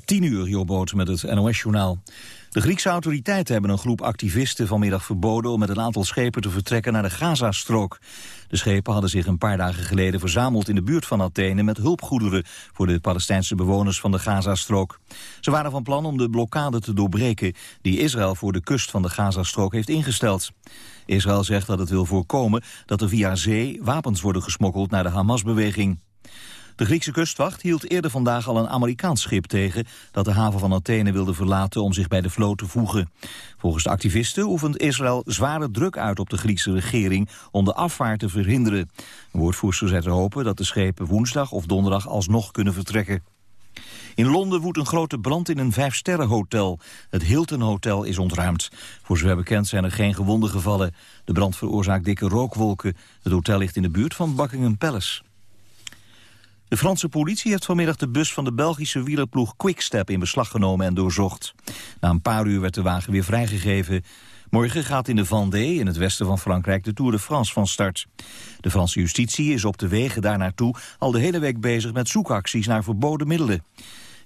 10 uur, Jobboot met het NOS-journaal. De Griekse autoriteiten hebben een groep activisten vanmiddag verboden... om met een aantal schepen te vertrekken naar de Gazastrook. De schepen hadden zich een paar dagen geleden verzameld in de buurt van Athene... met hulpgoederen voor de Palestijnse bewoners van de Gazastrook. Ze waren van plan om de blokkade te doorbreken... die Israël voor de kust van de Gazastrook heeft ingesteld. Israël zegt dat het wil voorkomen dat er via zee wapens worden gesmokkeld naar de Hamas-beweging. De Griekse kustwacht hield eerder vandaag al een Amerikaans schip tegen... dat de haven van Athene wilde verlaten om zich bij de vloot te voegen. Volgens de activisten oefent Israël zware druk uit op de Griekse regering... om de afvaart te verhinderen. Een woordvoerster zet hopen dat de schepen woensdag of donderdag alsnog kunnen vertrekken. In Londen woedt een grote brand in een vijfsterrenhotel. Het Hilton Hotel is ontruimd. Voor zover bekend zijn er geen gewonden gevallen. De brand veroorzaakt dikke rookwolken. Het hotel ligt in de buurt van Buckingham Palace. De Franse politie heeft vanmiddag de bus van de Belgische wielerploeg Quickstep in beslag genomen en doorzocht. Na een paar uur werd de wagen weer vrijgegeven. Morgen gaat in de Vendée, in het westen van Frankrijk, de Tour de France van start. De Franse justitie is op de wegen daar naartoe al de hele week bezig met zoekacties naar verboden middelen.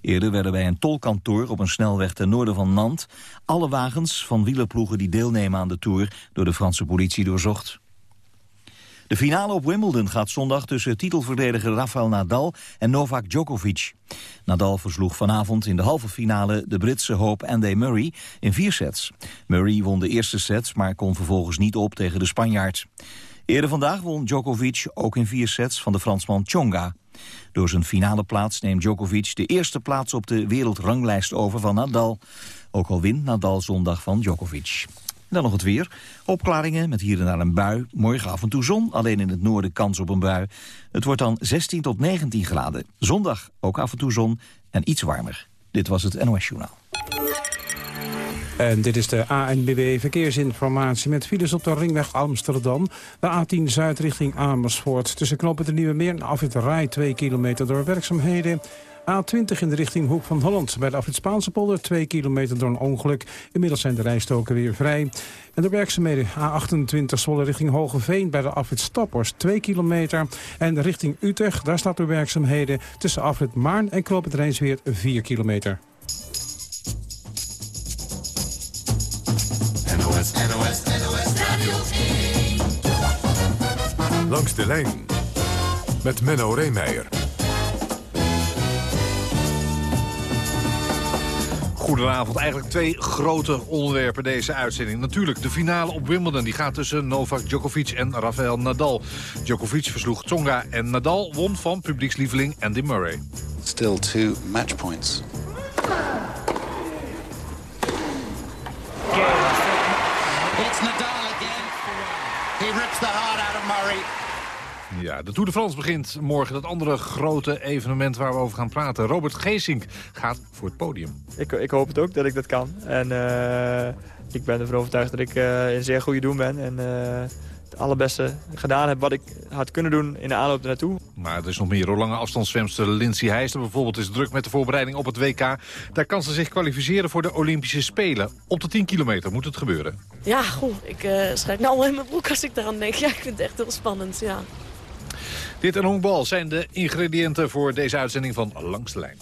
Eerder werden bij een tolkantoor op een snelweg ten noorden van Nantes alle wagens van wielerploegen die deelnemen aan de Tour door de Franse politie doorzocht. De finale op Wimbledon gaat zondag tussen titelverdediger Rafael Nadal en Novak Djokovic. Nadal versloeg vanavond in de halve finale de Britse hoop Andy Murray in vier sets. Murray won de eerste set, maar kon vervolgens niet op tegen de Spanjaard. Eerder vandaag won Djokovic ook in vier sets van de Fransman Tsonga. Door zijn finale plaats neemt Djokovic de eerste plaats op de wereldranglijst over van Nadal. Ook al wint Nadal zondag van Djokovic. Dan nog het weer. Opklaringen met hier en daar een bui. Morgen af en toe zon, alleen in het noorden kans op een bui. Het wordt dan 16 tot 19 graden. Zondag ook af en toe zon en iets warmer. Dit was het NOS Journaal. En dit is de ANBW Verkeersinformatie met files op de ringweg Amsterdam. De A10 Zuid richting Amersfoort. Tussen knoppen de Nieuwe Meer en Afrit Rij 2 kilometer door werkzaamheden. A20 in de richting Hoek van Holland. Bij de Afrit Spaanse polder 2 kilometer door een ongeluk. Inmiddels zijn de rijstoken weer vrij. En de werkzaamheden A28 Zwolle richting Hogeveen bij de Afrit Stappers 2 kilometer. En richting Utrecht, daar staat de werkzaamheden tussen Afrit Maarn en Knoop het Rijnsweer 4 kilometer. NOS, NOS, NOS Radio 1. Langs de lijn met Menno Reemeijer. Goedenavond. Eigenlijk twee grote onderwerpen deze uitzending. Natuurlijk de finale op Wimbledon. Die gaat tussen Novak Djokovic en Rafael Nadal. Djokovic versloeg Tsonga en Nadal won van publiekslieveling Andy Murray. Still two match points. It's Nadal again. He rips the heart out of Murray. Ja, de Tour de France begint morgen. Dat andere grote evenement waar we over gaan praten. Robert Geesink gaat voor het podium. Ik, ik hoop het ook dat ik dat kan. En eh, ik ben ervan overtuigd dat ik uh, in zeer goede doen ben. En uh, het allerbeste gedaan heb wat ik had kunnen doen in de aanloop naartoe. Maar er is nog meer. Lange afstandszwemster Lindsay Heijster bijvoorbeeld is druk met de voorbereiding op het WK. Daar kan ze zich kwalificeren voor de Olympische Spelen. Op de 10 kilometer moet het gebeuren. Ja, goed. Ik uh, schrijf nou al in mijn broek als ik eraan denk. Ja, ik vind het echt heel spannend, ja. Dit en honkbal zijn de ingrediënten voor deze uitzending van Langs de Lijn.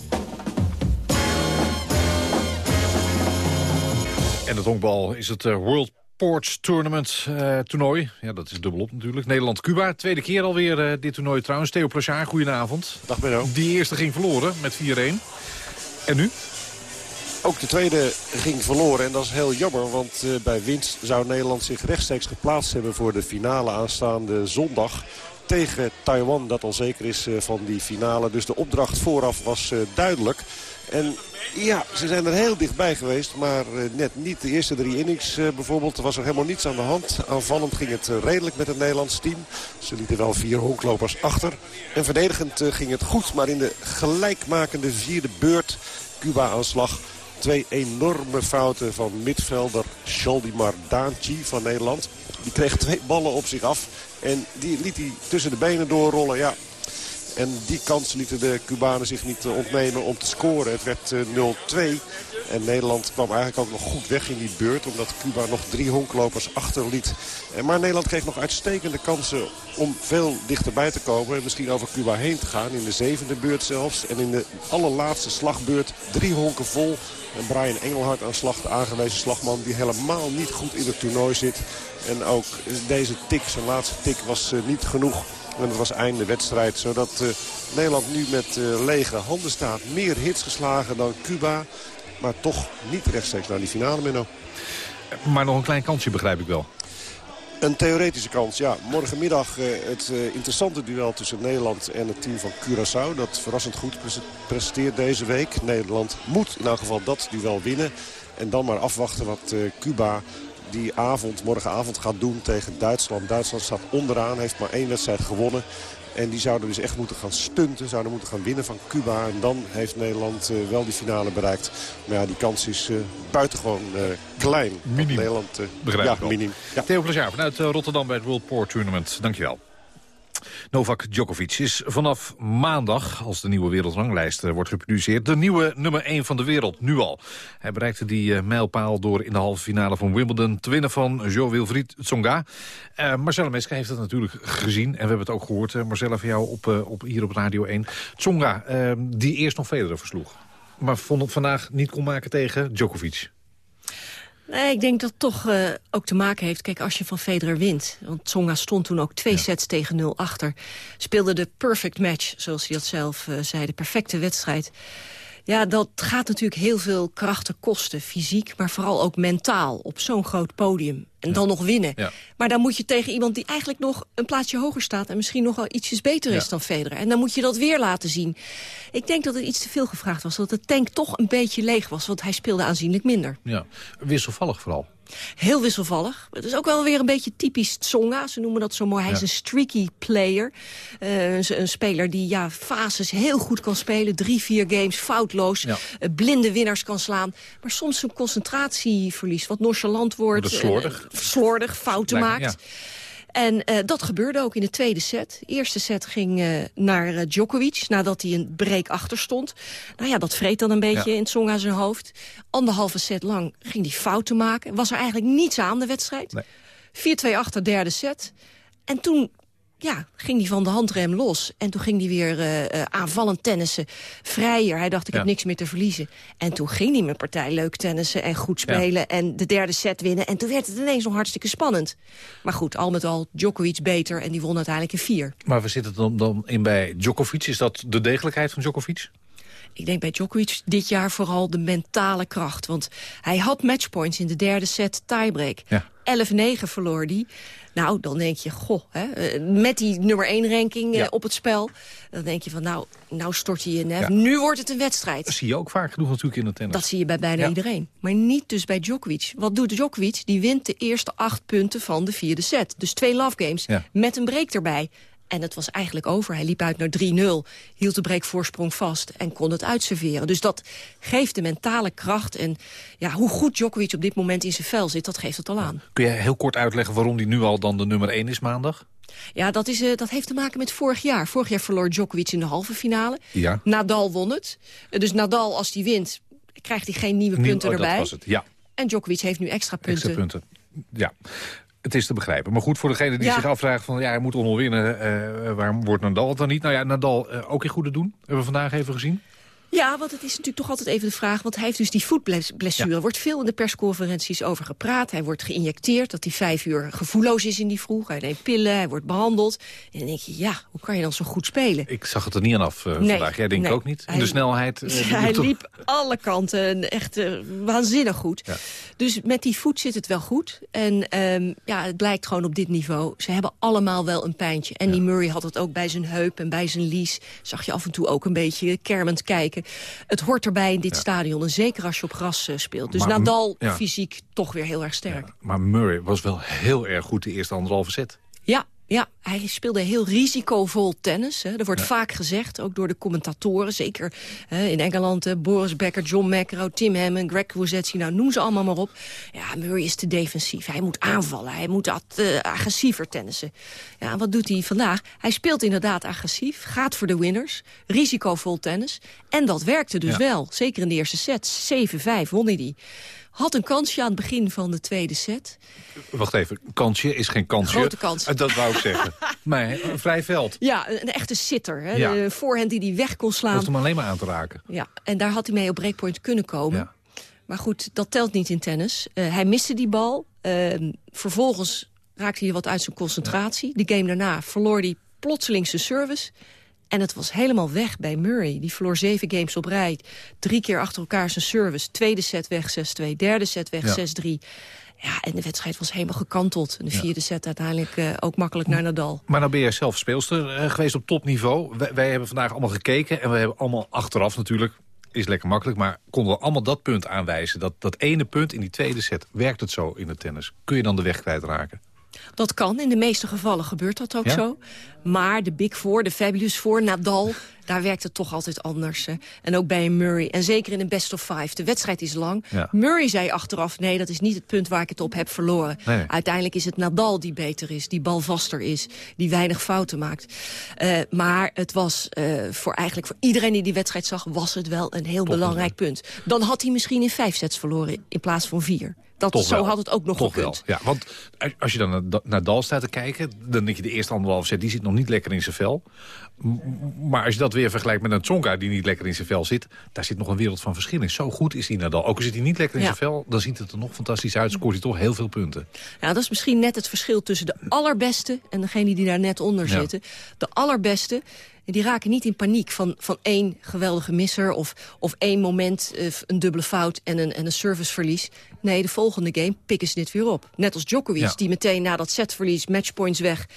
En het honkbal is het World Ports Tournament uh, toernooi. Ja, dat is dubbelop natuurlijk. Nederland-Cuba. Tweede keer alweer uh, dit toernooi trouwens. Theo Plachard, goedenavond. Dag Benno. Die eerste ging verloren met 4-1. En nu? Ook de tweede ging verloren en dat is heel jammer. Want uh, bij winst zou Nederland zich rechtstreeks geplaatst hebben... voor de finale aanstaande zondag tegen Taiwan. Dat al zeker is van die finale. Dus de opdracht vooraf was duidelijk. En ja, ze zijn er heel dichtbij geweest, maar net niet. De eerste drie innings bijvoorbeeld was er helemaal niets aan de hand. Aanvallend ging het redelijk met het Nederlands team. Ze lieten wel vier honklopers achter. En verdedigend ging het goed, maar in de gelijkmakende vierde beurt Cuba-aanslag... Twee enorme fouten van midvelder Shaldimar Daanchi van Nederland. Die kreeg twee ballen op zich af en die liet hij tussen de benen doorrollen. Ja, En die kans lieten de Cubanen zich niet ontnemen om te scoren. Het werd 0-2. En Nederland kwam eigenlijk ook nog goed weg in die beurt. Omdat Cuba nog drie honklopers achterliet. Maar Nederland kreeg nog uitstekende kansen om veel dichterbij te komen. En misschien over Cuba heen te gaan. In de zevende beurt zelfs. En in de allerlaatste slagbeurt drie honken vol. En Brian Engelhard aan slag, de aangewezen slagman... die helemaal niet goed in het toernooi zit. En ook deze tik, zijn laatste tik, was niet genoeg. En het was einde wedstrijd. Zodat uh, Nederland nu met uh, lege handen staat. Meer hits geslagen dan Cuba. Maar toch niet rechtstreeks naar die finale, Menno. Maar nog een klein kansje, begrijp ik wel. Een theoretische kans, ja. Morgenmiddag uh, het uh, interessante duel tussen Nederland en het team van Curaçao. Dat verrassend goed presteert deze week. Nederland moet in elk geval dat duel winnen. En dan maar afwachten wat uh, Cuba die avond, morgenavond gaat doen tegen Duitsland. Duitsland staat onderaan, heeft maar één wedstrijd gewonnen. En die zouden dus echt moeten gaan stunten. Zouden moeten gaan winnen van Cuba. En dan heeft Nederland uh, wel die finale bereikt. Maar ja, die kans is uh, buitengewoon uh, klein. Minim. Nederland, Begrijp ja, ik wel. minim. Ja. Theo Plezier vanuit Rotterdam bij het World Port Tournament. Dankjewel. Novak Djokovic is vanaf maandag, als de nieuwe wereldranglijst uh, wordt gepubliceerd... de nieuwe nummer 1 van de wereld, nu al. Hij bereikte die uh, mijlpaal door in de halve finale van Wimbledon... te winnen van Jo Wilfried Tsonga. Uh, Marcella Meska heeft dat natuurlijk gezien. En we hebben het ook gehoord, Marcella, van jou op, op, hier op Radio 1. Tsonga, die eerst nog Federer versloeg. Maar vond het vandaag niet kon maken tegen Djokovic. Nee, ik denk dat het toch uh, ook te maken heeft... Kijk, als je van Federer wint... want Tsonga stond toen ook twee ja. sets tegen nul achter... speelde de perfect match, zoals hij dat zelf uh, zei. De perfecte wedstrijd. Ja, dat gaat natuurlijk heel veel krachten kosten. Fysiek, maar vooral ook mentaal. Op zo'n groot podium. En ja. dan nog winnen. Ja. Maar dan moet je tegen iemand die eigenlijk nog een plaatsje hoger staat... en misschien nog wel ietsjes beter is dan Federer. En dan moet je dat weer laten zien. Ik denk dat het iets te veel gevraagd was. Dat de tank toch een beetje leeg was. Want hij speelde aanzienlijk minder. Ja, wisselvallig vooral. Heel wisselvallig. Het is ook wel weer een beetje typisch Tsonga. Ze noemen dat zo mooi. Hij ja. is een streaky player. Uh, een speler die ja, fases heel goed kan spelen. Drie, vier games, foutloos. Ja. Uh, blinde winnaars kan slaan. Maar soms een concentratieverlies. Wat nonchalant wordt. Dat slordig. Uh, slordig, fouten Lijkt, maakt. Ja. En uh, dat gebeurde ook in de tweede set. De eerste set ging uh, naar uh, Djokovic, nadat hij een break achter stond. Nou ja, dat vreet dan een beetje ja. in Tsonga zijn hoofd. Anderhalve set lang ging hij fouten maken. Was er eigenlijk niets aan de wedstrijd. Nee. 4-2 achter, derde set. En toen ja, ging hij van de handrem los. En toen ging hij weer uh, aanvallend tennissen. Vrijer. Hij dacht, ik Ja. heb niks meer te verliezen. En toen ging hij met partij leuk tennissen en goed spelen. En de derde set winnen. En toen werd het ineens nog hartstikke spannend. Maar goed, al met al Djokovic beter. En die won uiteindelijk in vier. Maar we zitten dan, dan in bij Djokovic. Is dat de degelijkheid van Djokovic? Ik denk bij Djokovic dit jaar vooral de mentale kracht. Want hij had matchpoints in de derde set tiebreak. Ja. 11-9 verloor die. Nou, dan denk je, goh, hè, eh, met die nummer 1 ranking eh, Ja. op het spel... dan denk je van, nou, nou stort hij je nef. Ja. Nu wordt het een wedstrijd. Dat zie je ook vaak genoeg natuurlijk in de tennis. Dat zie je bij bijna Ja. iedereen. Maar niet dus bij Djokovic. Wat doet Djokovic? Die wint de eerste acht punten van de vierde set. Dus twee love games met een break erbij. En het was eigenlijk over. Hij liep uit naar 3-0, hield de breakvoorsprong vast en kon het uitserveren. Dus dat geeft de mentale kracht. En ja, hoe goed Djokovic op dit moment in zijn vel zit, dat geeft het al aan. Kun je heel kort uitleggen waarom die nu al dan de nummer 1 is maandag? Ja, dat, is, eh, dat heeft te maken met vorig jaar. Vorig jaar verloor Djokovic in de halve finale. Ja. Nadal won het. Eh, Dus Nadal, als hij wint, krijgt hij geen nieuwe Nieuw- punten oh, dat erbij. was het. Ja, En Djokovic heeft nu extra punten. extra punten. Ja. Het is te begrijpen. Maar goed, voor degene die Ja. zich afvraagt van... ja, hij moet allemaal winnen, eh, waarom wordt Nadal het dan niet? Nou ja, Nadal eh, ook in goede doen. Hebben we vandaag even gezien. Ja, want het is natuurlijk toch altijd even de vraag... want hij heeft dus die voetblessure. Ja. Er wordt veel in de persconferenties over gepraat. Hij wordt geïnjecteerd, dat hij vijf uur gevoelloos is in die vroeg. Hij neemt pillen, hij wordt behandeld. En dan denk je, ja, hoe kan je dan zo goed spelen? Ik zag het er niet aan af eh, Nee, vandaag. Jij denkt nee. ook niet? Hij- de snelheid... eh, hij liep alle kanten en echt eh, waanzinnig goed. Ja. Dus met die voet zit het wel goed. En ehm, ja, het blijkt gewoon op dit niveau. Ze hebben allemaal wel een pijntje. En die Murray had het ook bij zijn heup en bij zijn lies. Zag je af en toe ook een beetje kermend kijken. Het hoort erbij in dit stadion. En zeker als je op gras eh, speelt. Dus Maar- Nadal fysiek toch weer heel erg sterk. Maar Murray was wel heel erg goed de eerste anderhalve set. Ja, Ja, hij speelde heel risicovol tennis. Hè. Er wordt vaak gezegd, ook door de commentatoren. Zeker hè, in Engeland, hè, Boris Becker, John McEnroe, Tim Hammond, Greg Rusetsi. Nou, noem ze allemaal maar op. Ja, Murray is te defensief. Hij moet aanvallen. Hij moet uh, agressiever tennissen. Ja, en wat doet hij vandaag? Hij speelt inderdaad agressief. Gaat voor de winners. Risicovol tennis. En dat werkte dus wel. Zeker in de eerste set. 7-5 won hij die. Had een kansje aan het begin van de tweede set. Wacht even, kansje is geen kansje. Grote kans. Dat wou ik zeggen. maar een vrij veld. Ja, een, echte sitter. Hè? Ja. De voorhand die hij weg kon slaan. Hoeft hem alleen maar aan te raken. Ja, en daar had hij mee op breakpoint kunnen komen. Ja. Maar goed, dat telt niet in tennis. Uh, hij miste die bal. Uh, vervolgens raakte hij wat uit zijn concentratie. De game daarna verloor hij plotseling zijn service. En het was helemaal weg bij Murray. Die verloor zeven games op rij. Drie keer achter elkaar zijn service. Tweede set weg 6-2. Derde set weg 6-3. Ja, en de wedstrijd was helemaal gekanteld. En de vierde set uiteindelijk uh, ook makkelijk naar Nadal. Maar nou ben jij zelf speelster uh, geweest op topniveau. Wij, wij, hebben vandaag allemaal gekeken. En we hebben allemaal achteraf natuurlijk, is lekker makkelijk... maar konden we allemaal dat punt aanwijzen. Dat, dat ene punt in die tweede set, werkt het zo in het tennis? Kun je dan de weg kwijtraken? Dat kan, in de meeste gevallen gebeurt dat ook zo. Maar de Big Four, de Fabulous Four, Nadal... daar werkt het toch altijd anders. Hè. En ook bij Murray. En zeker in een best of five. De wedstrijd is lang. Murray zei achteraf, nee, dat is niet het punt waar ik het op heb verloren. Uiteindelijk is het Nadal die beter is, die balvaster is... die weinig fouten maakt. Uh, maar het was uh, voor eigenlijk voor iedereen die die wedstrijd zag... was het wel een heel belangrijk punt. Dan had hij misschien in vijf sets verloren in plaats van vier. Dat, Toch zo wel. had het ook nog Toch gekund. Wel. Ja, want als je dan naar, naar Dal staat te kijken... dan denk je de eerste anderhalve set, die zit nog niet lekker in zijn vel. Maar als je dat weer vergelijkt met een Tsonga die niet lekker in zijn vel zit... daar zit nog een wereld van verschil in. Zo goed is hij Nadal. Ook al zit hij niet lekker in Ja. zijn vel, dan ziet het er nog fantastisch uit. Scoort hij toch heel veel punten. Ja, dat is misschien net het verschil tussen de allerbeste... en degene die daar net onder Ja. zitten. De allerbeste, die raken niet in paniek van, van één geweldige misser... of, of één moment, eh, een dubbele fout en een, en een serviceverlies. Nee, de volgende game pikken ze dit weer op. Net als Djokovic, Ja. die meteen na dat setverlies, matchpoints weg...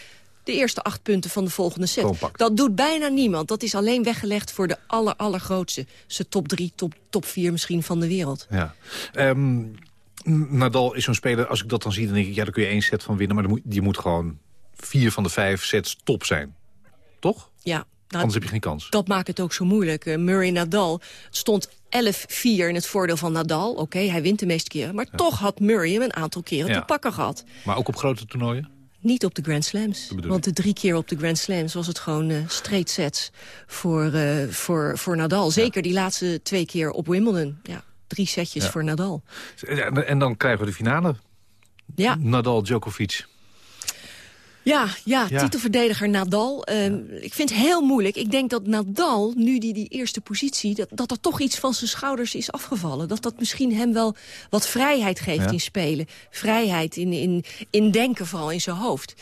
de eerste acht punten van de volgende set. Dat doet bijna niemand. Dat is alleen weggelegd voor de aller, allergrootste. Ze top drie, top, top vier misschien van de wereld. Ja. Ehm, Nadal is zo'n speler, als ik dat dan zie, dan denk ik... ja, daar kun je één set van winnen, maar dan moet, je moet gewoon vier van de vijf sets top zijn. Toch? Ja, nou, Anders heb je geen kans. Dat maakt het ook zo moeilijk. Eh, Murray-Nadal stond 11-4 in het voordeel van Nadal. Oké, hij wint de meeste keren. Maar toch had Murray hem een aantal keren Ja. te pakken gehad. Maar ook op grote toernooien? Niet op de Grand Slams. Want de drie keer op de Grand Slams was het gewoon eh straight sets voor, eh, voor, voor Nadal. Zeker die laatste twee keer op Wimbledon. Ja, drie setjes voor Nadal. En dan krijgen we de finale. Ja, Nadal-Djokovic. Ja, ja, Ja. titelverdediger Nadal. Ehm, Ik vind het heel moeilijk. Ik denk dat Nadal, nu die, die eerste positie... Dat, dat er toch iets van zijn schouders is afgevallen. Dat dat misschien hem wel wat vrijheid geeft Ja. in spelen. Vrijheid in, in, in denken, vooral in zijn hoofd.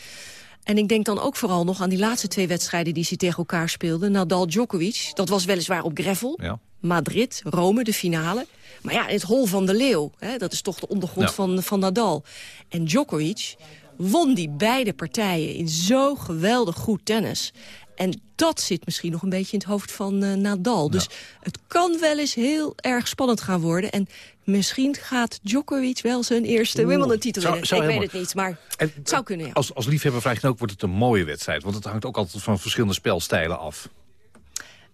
En ik denk dan ook vooral nog aan die laatste twee wedstrijden... die ze tegen elkaar speelden. Nadal-Djokovic, dat was weliswaar op gravel. Ja. Madrid, Rome, de finale. Maar ja, het hol van de leeuw. Hè, dat is toch de ondergrond van, van Nadal. En Djokovic won die beide partijen in zo geweldig goed tennis. En dat zit misschien nog een beetje in het hoofd van eh, Nadal. Dus het kan wel eens heel erg spannend gaan worden. En misschien gaat Djokovic wel zijn eerste Wimbledon-titel winnen. Ik weet het niet, maar En, het zou kunnen, ja. Als, als liefhebber vraag je ook, wordt het een mooie wedstrijd? Want het hangt ook altijd van verschillende spelstijlen af.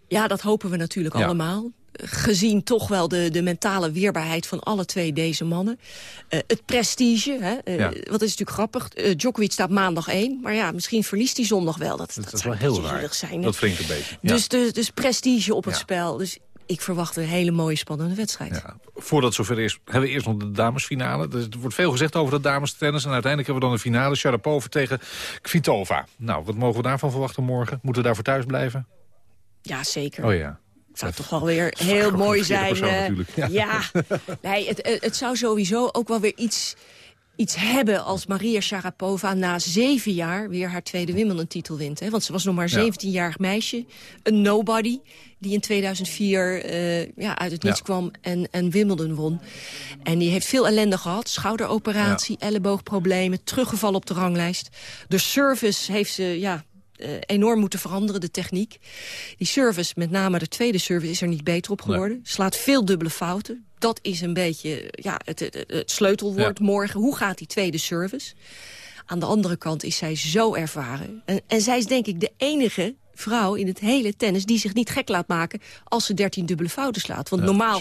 Ja, dat hopen we natuurlijk Ja. allemaal. Gezien toch wel de, de mentale weerbaarheid van alle twee deze mannen. Eh, het prestige, hè, eh, Ja. wat is natuurlijk grappig. Eh, Djokovic staat maandag 1, maar ja, misschien verliest hij zondag wel. Dat, dat, Dat is wel heel raar. zijn. Dat wringt een beetje. Ja. Dus, dus, dus prestige op het Ja. spel. Dus ik verwacht een hele mooie, spannende wedstrijd. Ja. Voordat het zover is, hebben we eerst nog de damesfinale. Er wordt veel gezegd over de damestennis. En uiteindelijk hebben we dan een finale. Sharapova tegen Kvitova. Nou, wat mogen we daarvan verwachten morgen? Moeten we daarvoor thuis blijven? Ja, zeker. Oh ja. Het zou toch wel weer heel mooi zijn. persoon eh, natuurlijk. ja, nee, het, het het zou sowieso ook wel weer iets, iets hebben als Maria Sharapova na zeven jaar weer haar tweede Wimbledon-titel wint. Hè? Want ze was nog maar Ja. 17-jarig meisje, een nobody, die in 2004 eh, ja, uit het niets Ja. kwam en, en Wimbledon won. En die heeft veel ellende gehad, schouderoperatie, elleboogproblemen, teruggevallen op de ranglijst. De service heeft ze, ja, eh, enorm moeten veranderen, de techniek. Die service, met name de tweede service, is er niet beter op geworden. Slaat veel dubbele fouten. Dat is een beetje ja, het, het, het sleutelwoord morgen. Hoe gaat die tweede service? Aan de andere kant is zij zo ervaren. En, en zij is denk ik de enige vrouw in het hele tennis... die zich niet gek laat maken als ze 13 dubbele fouten slaat. Want Ja, normaal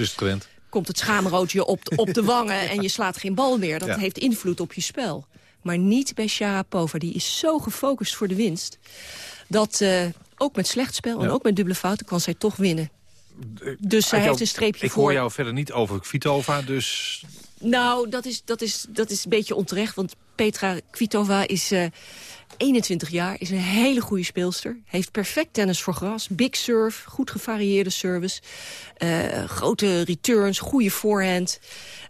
komt het schaamroodje op, de- op de wangen... en je slaat geen bal meer. Dat Ja. heeft invloed op je spel. Maar niet bij Sharapova. Die is zo gefocust voor de winst... dat eh, ook met slecht spel en ook met dubbele fouten kan zij toch winnen. Dus zij Ik heeft een streepje Ik voor. hoor jou verder niet over Kvitova, dus... Nou, dat is, dat, is, dat is een beetje onterecht. Want Petra Kvitova is eh, 21 jaar, is een hele goede speelster. Heeft perfect tennis voor gras. Big serve, goed gevarieerde service. eh, grote returns, goede forehand.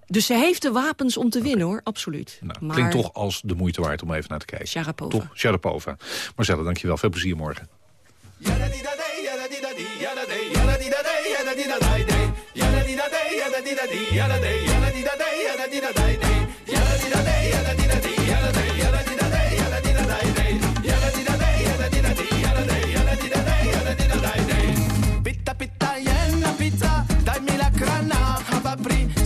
Dus ze heeft de wapens om te winnen, hoor. Absoluut. Nou, maar Klinkt toch als de moeite waard om even naar te kijken. Sharapova. Toch? Sharapova. Marcella, dankjewel. Veel plezier morgen.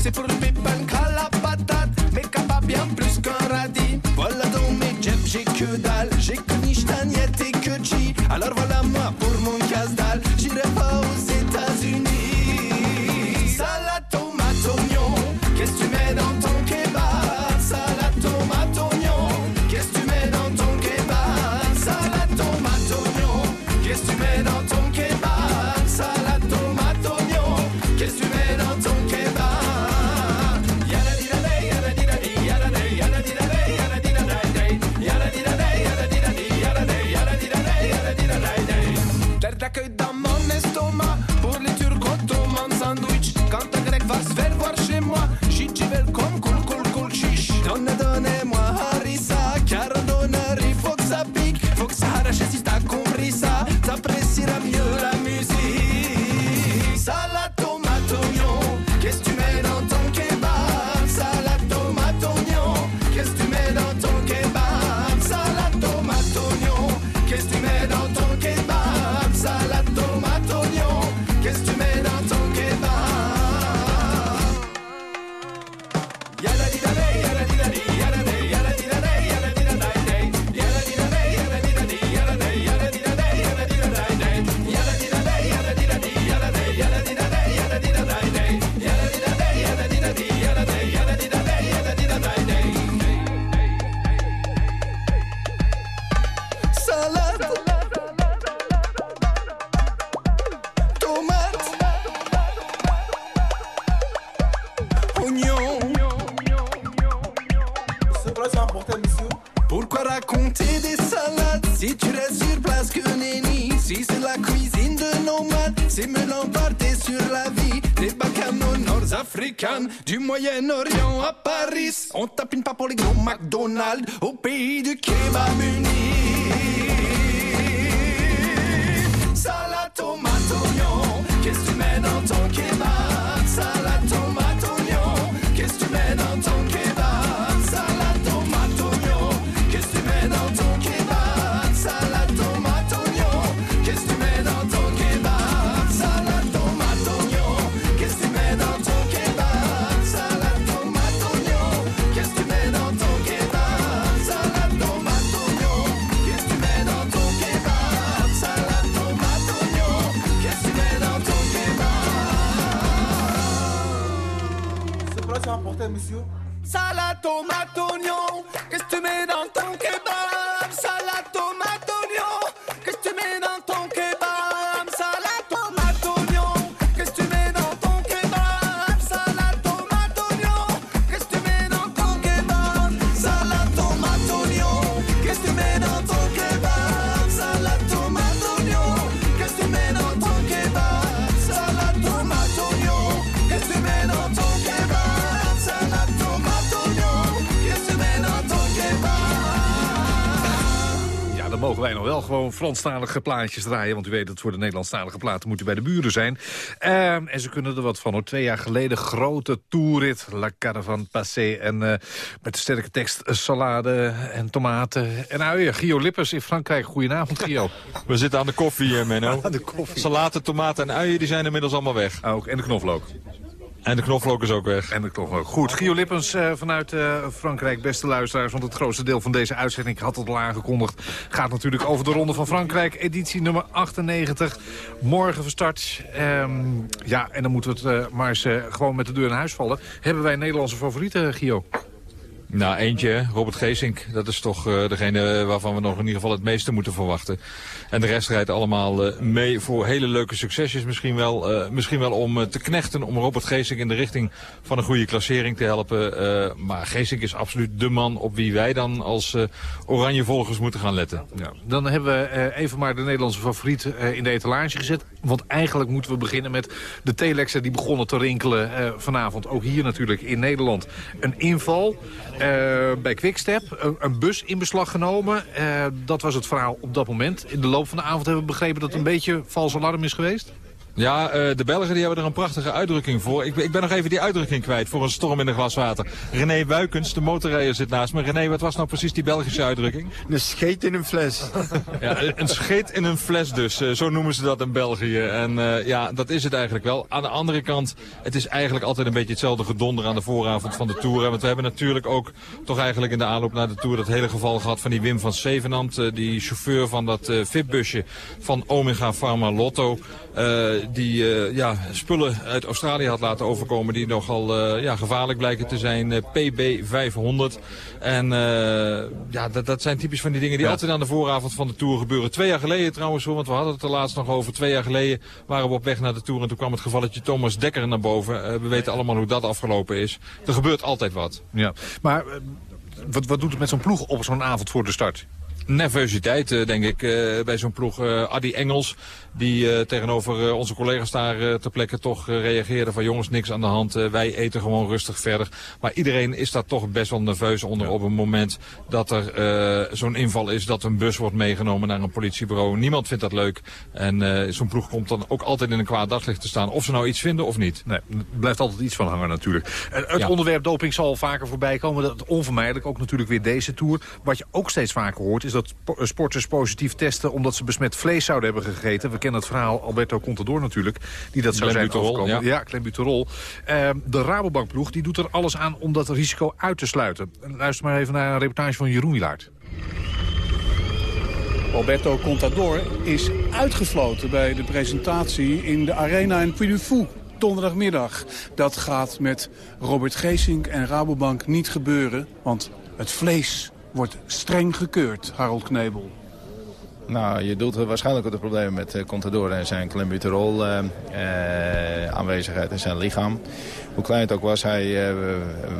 C'est pour le pipin qu'à la patate, mais capable bien plus qu'un radis. Voilà dans mes jets, j'ai que dalle, j'ai que Nishtaniette et que G. Alors voilà moi pour mon casse-dalle, mogen wij nog wel gewoon Franstalige plaatjes draaien. Want u weet dat voor de Nederlandstalige platen moet u bij de buren zijn. Ehm, en ze kunnen er wat van hoor. Twee jaar geleden grote toerrit. La Caravan Passé. En eh, met de sterke tekst eh, salade en tomaten en uien. Gio Lippers in Frankrijk. Goedenavond Gio. We zitten aan de koffie, Menno. de koffie. Salaten, tomaten en uien die zijn inmiddels allemaal weg. Ook, en de knoflook. En de knoflook is ook weg. En de knoflook. Goed, Gio Lippens eh, vanuit eh, Frankrijk, beste luisteraars. Want het grootste deel van deze uitzending, ik had het al aangekondigd... gaat natuurlijk over de Ronde van Frankrijk, editie nummer 98. Morgen van start. Ehm, ja, en dan moeten we het eh, maar eens gewoon met de deur in huis vallen. Hebben wij Nederlandse favorieten, Gio? Nou, eentje, Robert Geesink. Dat is toch degene waarvan we nog in ieder geval het meeste moeten verwachten. En de rest rijdt allemaal eh, mee voor hele leuke succesjes. Misschien wel, eh, misschien wel om eh, te knechten, om Robert Geesink in de richting van een goede klassering te helpen. Maar Geesink is absoluut de man op wie wij dan als oranje volgers moeten gaan letten. Ja, dan hebben we even maar de Nederlandse favoriet in de etalage gezet. Want eigenlijk moeten we beginnen met de telexen die begonnen te rinkelen vanavond. Ook hier natuurlijk in Nederland. Een inval bij Quickstep. Een, een bus in beslag genomen. Dat was het verhaal op dat moment. In de loop van de avond hebben we begrepen dat het een beetje vals alarm is geweest. Ja, eh, de Belgen die hebben er een prachtige uitdrukking voor. Ik, ben- ik ben nog even die uitdrukking kwijt voor een storm in een glas water. René Wuikens, de motorrijder, zit naast me. René, wat was nou precies die Belgische uitdrukking? Een scheet in een fles. Ja, een- scheet in een fles dus. Eh, zo noemen ze dat in België. En eh, ja, dat is het eigenlijk wel. Aan de andere kant, het is eigenlijk altijd een beetje hetzelfde gedonder aan de vooravond van de Tour. Want we hebben natuurlijk ook toch eigenlijk in de aanloop naar de Tour dat hele geval gehad van die Wim van Zevenand. die chauffeur van dat VIP-busje van Omega Pharma Lotto. eh, die eh, ja, spullen uit Australië had laten overkomen die nogal eh, ja, gevaarlijk blijken te zijn. eh, PB 500. En ja, dat, dat zijn typisch van die dingen die altijd aan de vooravond van de Tour gebeuren. Twee jaar geleden trouwens, want we hadden het er laatst nog over. Twee jaar geleden waren we op weg naar de Tour en toen kwam het gevalletje Thomas Dekker naar boven. We weten allemaal hoe dat afgelopen is. Er gebeurt altijd wat. Ja, maar wat, wat doet het met zo'n ploeg op zo'n avond voor de start? nervositeit, denk ik, bij zo'n ploeg. Adi Engels, die eh, tegenover eh, onze collega's daar eh, ter plekke toch eh, reageerde van jongens, niks aan de hand. wij eten gewoon rustig verder. Maar iedereen is daar toch best wel nerveus onder op een moment dat er zo'n inval is, dat een bus wordt meegenomen naar een politiebureau. Niemand vindt dat leuk. En zo'n ploeg komt dan ook altijd in een kwaad daglicht te staan. Of ze nou iets vinden of niet. Nee, er blijft altijd iets van hangen natuurlijk. Het Ja. onderwerp doping zal vaker voorbij komen. Dat onvermijdelijk, ook natuurlijk weer deze Tour. Wat je ook steeds vaker hoort, is dat spo- sporters positief testen... omdat ze besmet vlees zouden hebben gegeten. We kennen het verhaal Alberto Contador natuurlijk, die dat zou zijn overkomen. ja. Ja, Clenbuterol. Ehm, de Rabobankploeg die doet er alles aan om dat risico uit te sluiten. Luister maar even naar een reportage van Jeroen Wilaert. Alberto Contador is uitgesloten bij de presentatie in de Arena in Puy du Fou. Donderdagmiddag. Dat gaat met Robert Geesink en Rabobank niet gebeuren, want het vlees wordt streng gekeurd, Harold Knebel. Nou, je doelt waarschijnlijk op de problemen met eh, Contador en zijn clenbuterol eh, eh, aanwezigheid in zijn lichaam. Hoe klein het ook was, hij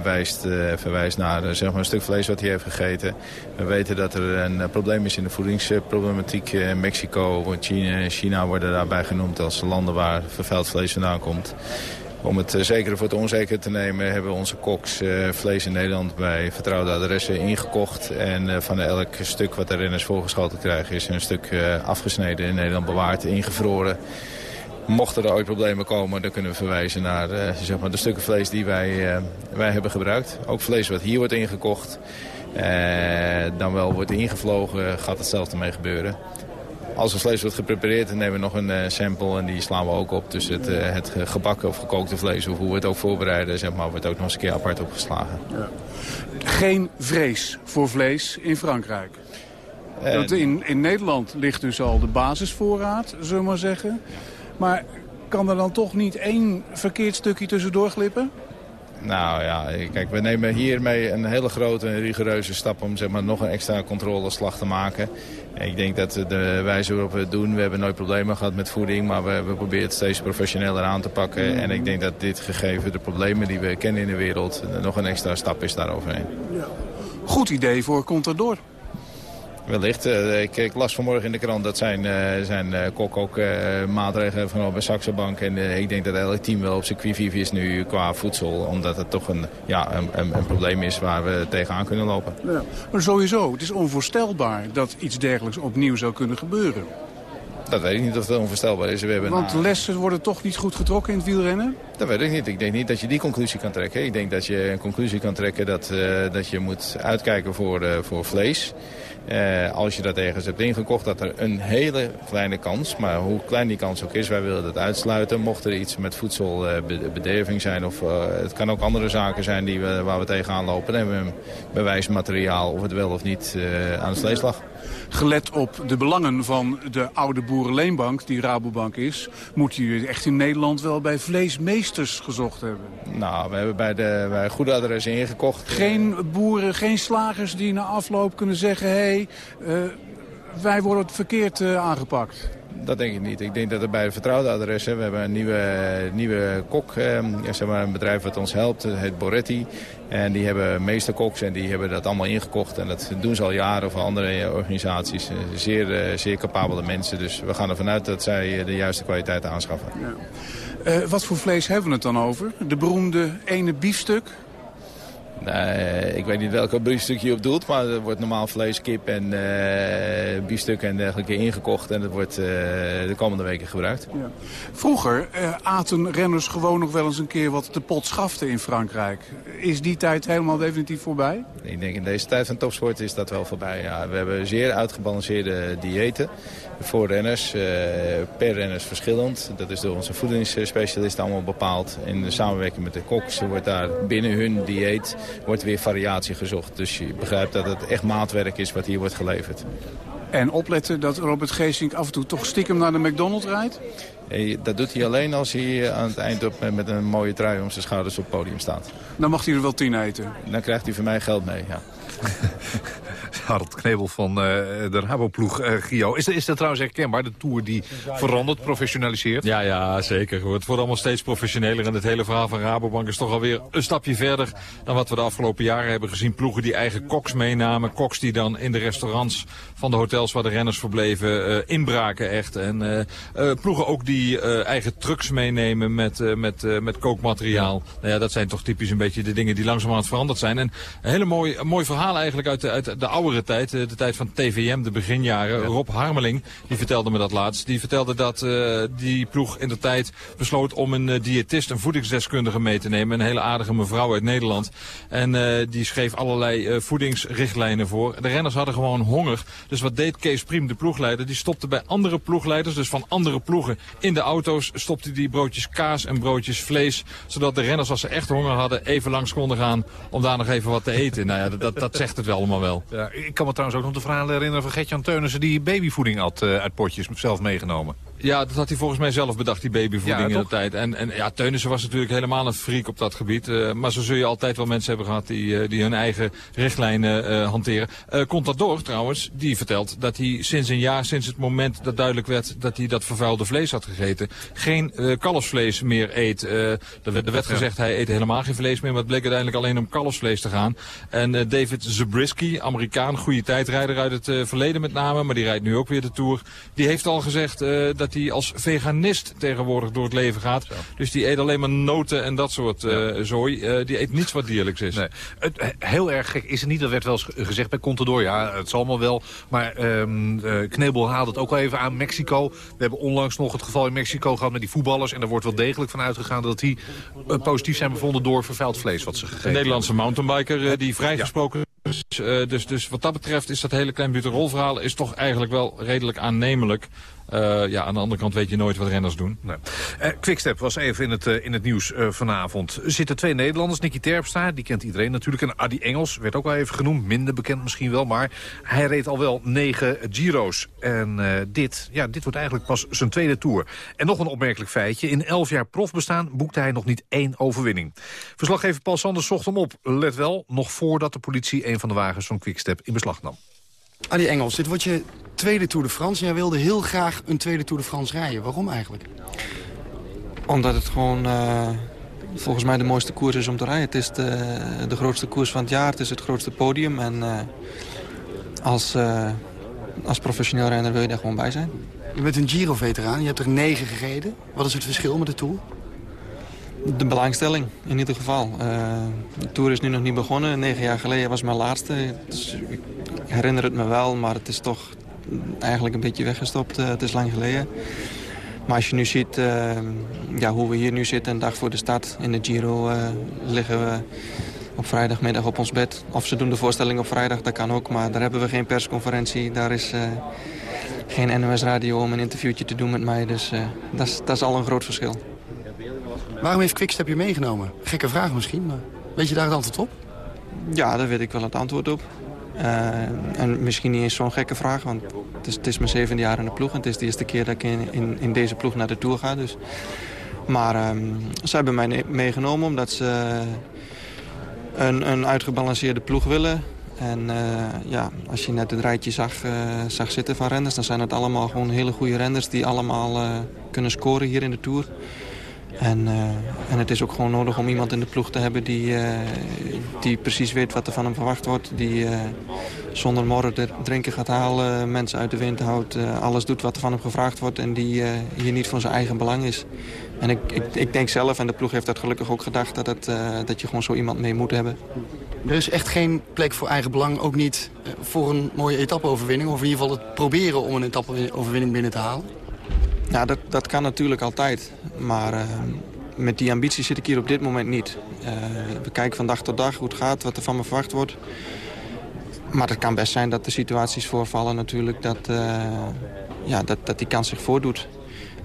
wijst, verwijst naar zeg maar een stuk vlees wat hij heeft gegeten. We weten dat er een probleem is in de voedingsproblematiek. Mexico, China, China worden daarbij genoemd als landen waar vervuild vlees vandaan komt. Om het eh, zekere voor het onzekere te nemen hebben onze koks eh, vlees in Nederland bij vertrouwde adressen ingekocht. En eh, van elk stuk wat de renners voorgeschoten krijgen is een stuk afgesneden in Nederland bewaard, ingevroren. Mochten er ooit problemen komen, dan kunnen we verwijzen naar zeg maar de stukken vlees die wij, wij hebben gebruikt. Ook vlees wat hier wordt ingekocht, eh, dan wel wordt ingevlogen, gaat hetzelfde mee gebeuren. Als het vlees wordt geprepareerd, dan nemen we nog een eh, sample en die slaan we ook op. Dus het, eh, het ge- gebakken of gekookte vlees, of hoe we het ook voorbereiden, zeg maar, wordt ook nog eens een keer apart opgeslagen. Geen vrees voor vlees in Frankrijk. Eh, Want in, in Nederland ligt dus al de basisvoorraad, zullen we maar zeggen. Maar kan er dan toch niet één verkeerd stukje tussendoor glippen? Nou ja, kijk, we nemen hiermee een hele grote en rigoureuze stap om zeg maar, nog een extra controleslag te maken. Ik denk dat de wijze waarop we het doen, we hebben nooit problemen gehad met voeding, maar we, we proberen het steeds professioneler aan te pakken. En ik denk dat dit gegeven de problemen die we kennen in de wereld, nog een extra stap is daaroverheen. Goed idee voor Contador. Wellicht. eh, ik, ik las vanmorgen in de krant dat zijn, eh, zijn eh, kok ook maatregelen genomen bij Saxo Bank. En ik denk dat elk team wel op zijn qui-vive is nu qua voedsel. Omdat het toch een, ja, een, een, een probleem is waar we tegenaan kunnen lopen. Ja. Maar sowieso, het is onvoorstelbaar dat iets dergelijks opnieuw zou kunnen gebeuren. Dat weet ik niet of dat onvoorstelbaar is. We hebben Want lessen worden toch niet goed getrokken in het wielrennen? Dat weet ik niet. Ik denk niet dat je die conclusie kan trekken. Ik denk dat je een conclusie kan trekken dat, dat je moet uitkijken voor, voor vlees. Eh, als je dat ergens hebt ingekocht, dat er een hele kleine kans, maar hoe klein die kans ook is, wij willen dat uitsluiten. Mocht er iets met voedselbederving zijn of eh, het kan ook andere zaken zijn die we, waar we tegenaan lopen, dan hebben we bewijsmateriaal of het wel of niet eh, aan het vlees lag. Gelet op de belangen van de oude boerenleenbank, die Rabobank is... moeten jullie echt in Nederland wel bij vleesmeesters gezocht hebben. Nou, we hebben bij de bij goede adressen ingekocht. Geen boeren, geen slagers die na afloop kunnen zeggen... hey, eh, wij worden verkeerd eh, aangepakt. Dat denk ik niet. Ik denk dat er bij de vertrouwde adressen... We hebben een nieuwe, nieuwe kok, eh, zeg maar een bedrijf wat ons helpt. Het heet Boretti. En die hebben meesterkoks en die hebben dat allemaal ingekocht. En dat doen ze al jaren voor andere organisaties. Zeer, zeer capabele mensen. Dus we gaan ervan uit dat zij de juiste kwaliteit aanschaffen. Eh, wat voor vlees hebben we het dan over? De beroemde ene biefstuk? Nee, ik weet niet welke biefstuk je op doelt, maar er wordt normaal vlees, kip en eh biefstuk en dergelijke ingekocht. En dat wordt eh, de komende weken gebruikt. Ja. Vroeger eh, aten renners gewoon nog wel eens een keer wat te pot schaften in Frankrijk. Is die tijd helemaal definitief voorbij? Ik denk in deze tijd van topsport is dat wel voorbij. Ja, we hebben zeer uitgebalanceerde diëten voor renners. eh, per renners verschillend. Dat is door onze voedingsspecialisten allemaal bepaald. In de samenwerking met de koks wordt daar binnen hun dieet wordt weer variatie gezocht. Dus je begrijpt dat het echt maatwerk is wat hier wordt geleverd. En opletten dat Robert Geesink af en toe toch stiekem naar de McDonald's rijdt? Eh, Dat doet hij alleen als hij aan het eind op, met een mooie trui om zijn schouders op het podium staat. Dan mag hij er wel tien eten. Dan krijgt hij van mij geld mee, ja. Harold Knebel van eh, de Raboploeg, eh Gio. Is, is dat trouwens herkenbaar, de Tour die verandert, professionaliseert? Ja, ja, zeker. Het wordt allemaal steeds professioneler. En het hele verhaal van Rabobank is toch alweer een stapje verder dan wat we de afgelopen jaren hebben gezien. Ploegen die eigen koks meenamen. Koks die dan in de restaurants van de hotels waar de renners verbleven eh, inbraken echt. En ploegen ook die eigen trucks meenemen met, met, met kookmateriaal. Nou ja, dat zijn toch typisch een beetje de dingen die langzamerhand veranderd zijn. En een hele mooi, mooi verhaal eigenlijk uit de, uit de oudere tijd. eh, de tijd van TVM, de beginjaren. Rob Harmeling, die vertelde me dat laatst. Die vertelde dat eh, die ploeg in de tijd besloot om een eh, diëtist, een voedingsdeskundige mee te nemen. Een hele aardige mevrouw uit Nederland. En die schreef allerlei voedingsrichtlijnen voor. De renners hadden gewoon honger. Dus wat deed Kees Priem, de ploegleider? Die stopte bij andere ploegleiders, dus van andere ploegen, in de auto's. Stopte die broodjes kaas en broodjes vlees. Zodat de renners, als ze echt honger hadden, even langs konden gaan om daar nog even wat te eten. Nou ja, dat, dat zegt het wel allemaal wel. Ik kan me trouwens ook nog de verhalen herinneren van Gertjan Teunissen... die babyvoeding had eh, uit potjes zelf meegenomen. Ja, dat had hij volgens mij zelf bedacht, die babyvoeding Ja, in de tijd. En, en ja, Teunissen was natuurlijk helemaal een freak op dat gebied. Eh, maar zo zul je altijd wel mensen hebben gehad die, eh, die hun eigen richtlijnen eh, hanteren. Contador trouwens, die vertelt dat hij sinds een jaar, sinds het moment dat duidelijk werd dat hij dat vervuilde vlees had gegeten, geen kalfsvlees meer eet. Er werd, er werd gezegd hij eet helemaal geen vlees meer, maar het bleek uiteindelijk alleen om kalfsvlees te gaan. En David Zabriskie, Amerikaan, goede tijdrijder uit het verleden met name, maar die rijdt nu ook weer de Tour. Die heeft al gezegd dat hij als veganist tegenwoordig door het leven gaat. Dus die eet alleen maar noten en dat soort eh zooi. Eh, die eet niets wat dierlijks is. Nee. Het, eh, heel erg gek is het niet, dat werd wel eens gezegd bij Contador. Ja, het zal maar wel. Maar eh, Knebel haalde het ook al even aan. Mexico. We hebben onlangs nog het geval in Mexico gehad met die voetballers. En daar wordt wel degelijk van uitgegaan dat die positief zijn bevonden door vervuild vlees wat ze gegeten Een Nederlandse mountainbiker die vrijgesproken is. Dus, dus wat dat betreft is dat hele klein buterolverhaal is toch eigenlijk wel redelijk aannemelijk. Eh, ja, aan de andere kant weet je nooit wat renners doen. Nee. Eh, Quickstep was even in het, eh, in het nieuws vanavond. Er zitten twee Nederlanders. Nicky Terpstra, die kent iedereen natuurlijk. En Adi Engels, werd ook al even genoemd. Minder bekend misschien wel, maar hij reed al wel negen Giro's. En dit, ja, dit wordt eigenlijk pas zijn tweede Tour. En nog een opmerkelijk feitje. In elf jaar profbestaan boekte hij nog niet één overwinning. Verslaggever Paul Sanders zocht hem op. Let wel, nog voordat de politie een van de wagens van Quickstep in beslag nam. Adi Engels, dit wordt je tweede Tour de France. Jij wilde heel graag een tweede Tour de France rijden. Waarom eigenlijk? Omdat het gewoon eh, volgens mij de mooiste koers is om te rijden. Het is de, de grootste koers van het jaar. Het is het grootste podium. En eh, als, eh, als professioneel renner wil je daar gewoon bij zijn. Je bent een Giro-veteraan. Je hebt er negen gereden. Wat is het verschil met de Tour? De belangstelling, in ieder geval. Eh, de Tour is nu nog niet begonnen. Negen jaar geleden was mijn laatste. Dus ik herinner het me wel, maar het is toch eigenlijk een beetje weggestopt. Eh, het is lang geleden. Maar als je nu ziet eh, ja, hoe we hier nu zitten, een dag voor de start in de Giro, liggen we op vrijdagmiddag op ons bed. Of ze doen de voorstelling op vrijdag, dat kan ook. Maar daar hebben we geen persconferentie. Daar is geen NOS-radio om een interviewtje te doen met mij. Dus dat is al een groot verschil. Waarom heeft Quickstep je meegenomen? Gekke vraag misschien, maar weet je daar het antwoord op? Ja, daar weet ik wel het antwoord op. Eh, en misschien niet eens zo'n gekke vraag, want het is, het is mijn zevende jaar in de ploeg. En het is de eerste keer dat ik in, in, deze ploeg naar de Tour ga. Dus. Maar ehm, ze hebben mij meegenomen omdat ze een, een uitgebalanceerde ploeg willen. En eh, ja, als je net het rijtje zag, eh, zag zitten van renners... dan zijn het allemaal gewoon hele goede renners die allemaal kunnen scoren hier in de Tour. En, eh, en het is ook gewoon nodig om iemand in de ploeg te hebben die, eh, die precies weet wat er van hem verwacht wordt. Die eh, zonder morren drinken gaat halen, mensen uit de wind houdt, alles doet wat er van hem gevraagd wordt. En die hier niet van zijn eigen belang is. En ik, ik, ik denk zelf, en de ploeg heeft dat gelukkig ook gedacht, dat, het, dat je gewoon zo iemand mee moet hebben. Er is echt geen plek voor eigen belang, ook niet voor een mooie etappe-overwinning... of in ieder geval het proberen om een etappe-overwinning binnen te halen? Ja, dat, dat kan natuurlijk altijd. Maar eh, met die ambitie zit ik hier op dit moment niet. Eh, we kijken van dag tot dag hoe het gaat, wat er van me verwacht wordt. Maar het kan best zijn dat er situaties voorvallen natuurlijk... dat, eh, ja, dat, dat die kans zich voordoet.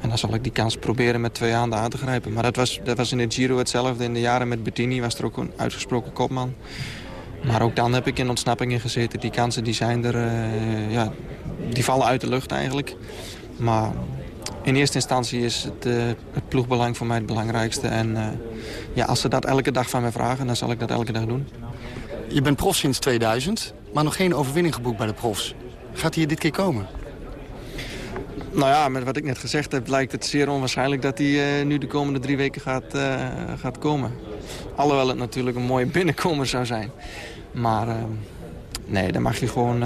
En dan zal ik die kans proberen met twee handen aan te grijpen. Maar dat was, dat was in het Giro hetzelfde. In de jaren met Bettini was er ook een uitgesproken kopman. Maar ook dan heb ik in ontsnappingen gezeten. Die kansen die zijn er, ja, die vallen uit de lucht eigenlijk. Maar in eerste instantie is het, eh, het ploegbelang voor mij het belangrijkste. En eh, ja, als ze dat elke dag van mij vragen, dan zal ik dat elke dag doen. Je bent prof sinds 2000, maar nog geen overwinning geboekt bij de profs. Gaat die er dit keer komen? Nou ja, met wat ik net gezegd heb, lijkt het zeer onwaarschijnlijk dat hij eh, nu de komende drie weken gaat, gaat komen. Alhoewel het natuurlijk een mooie binnenkomer zou zijn. Maar nee, dan mag je gewoon...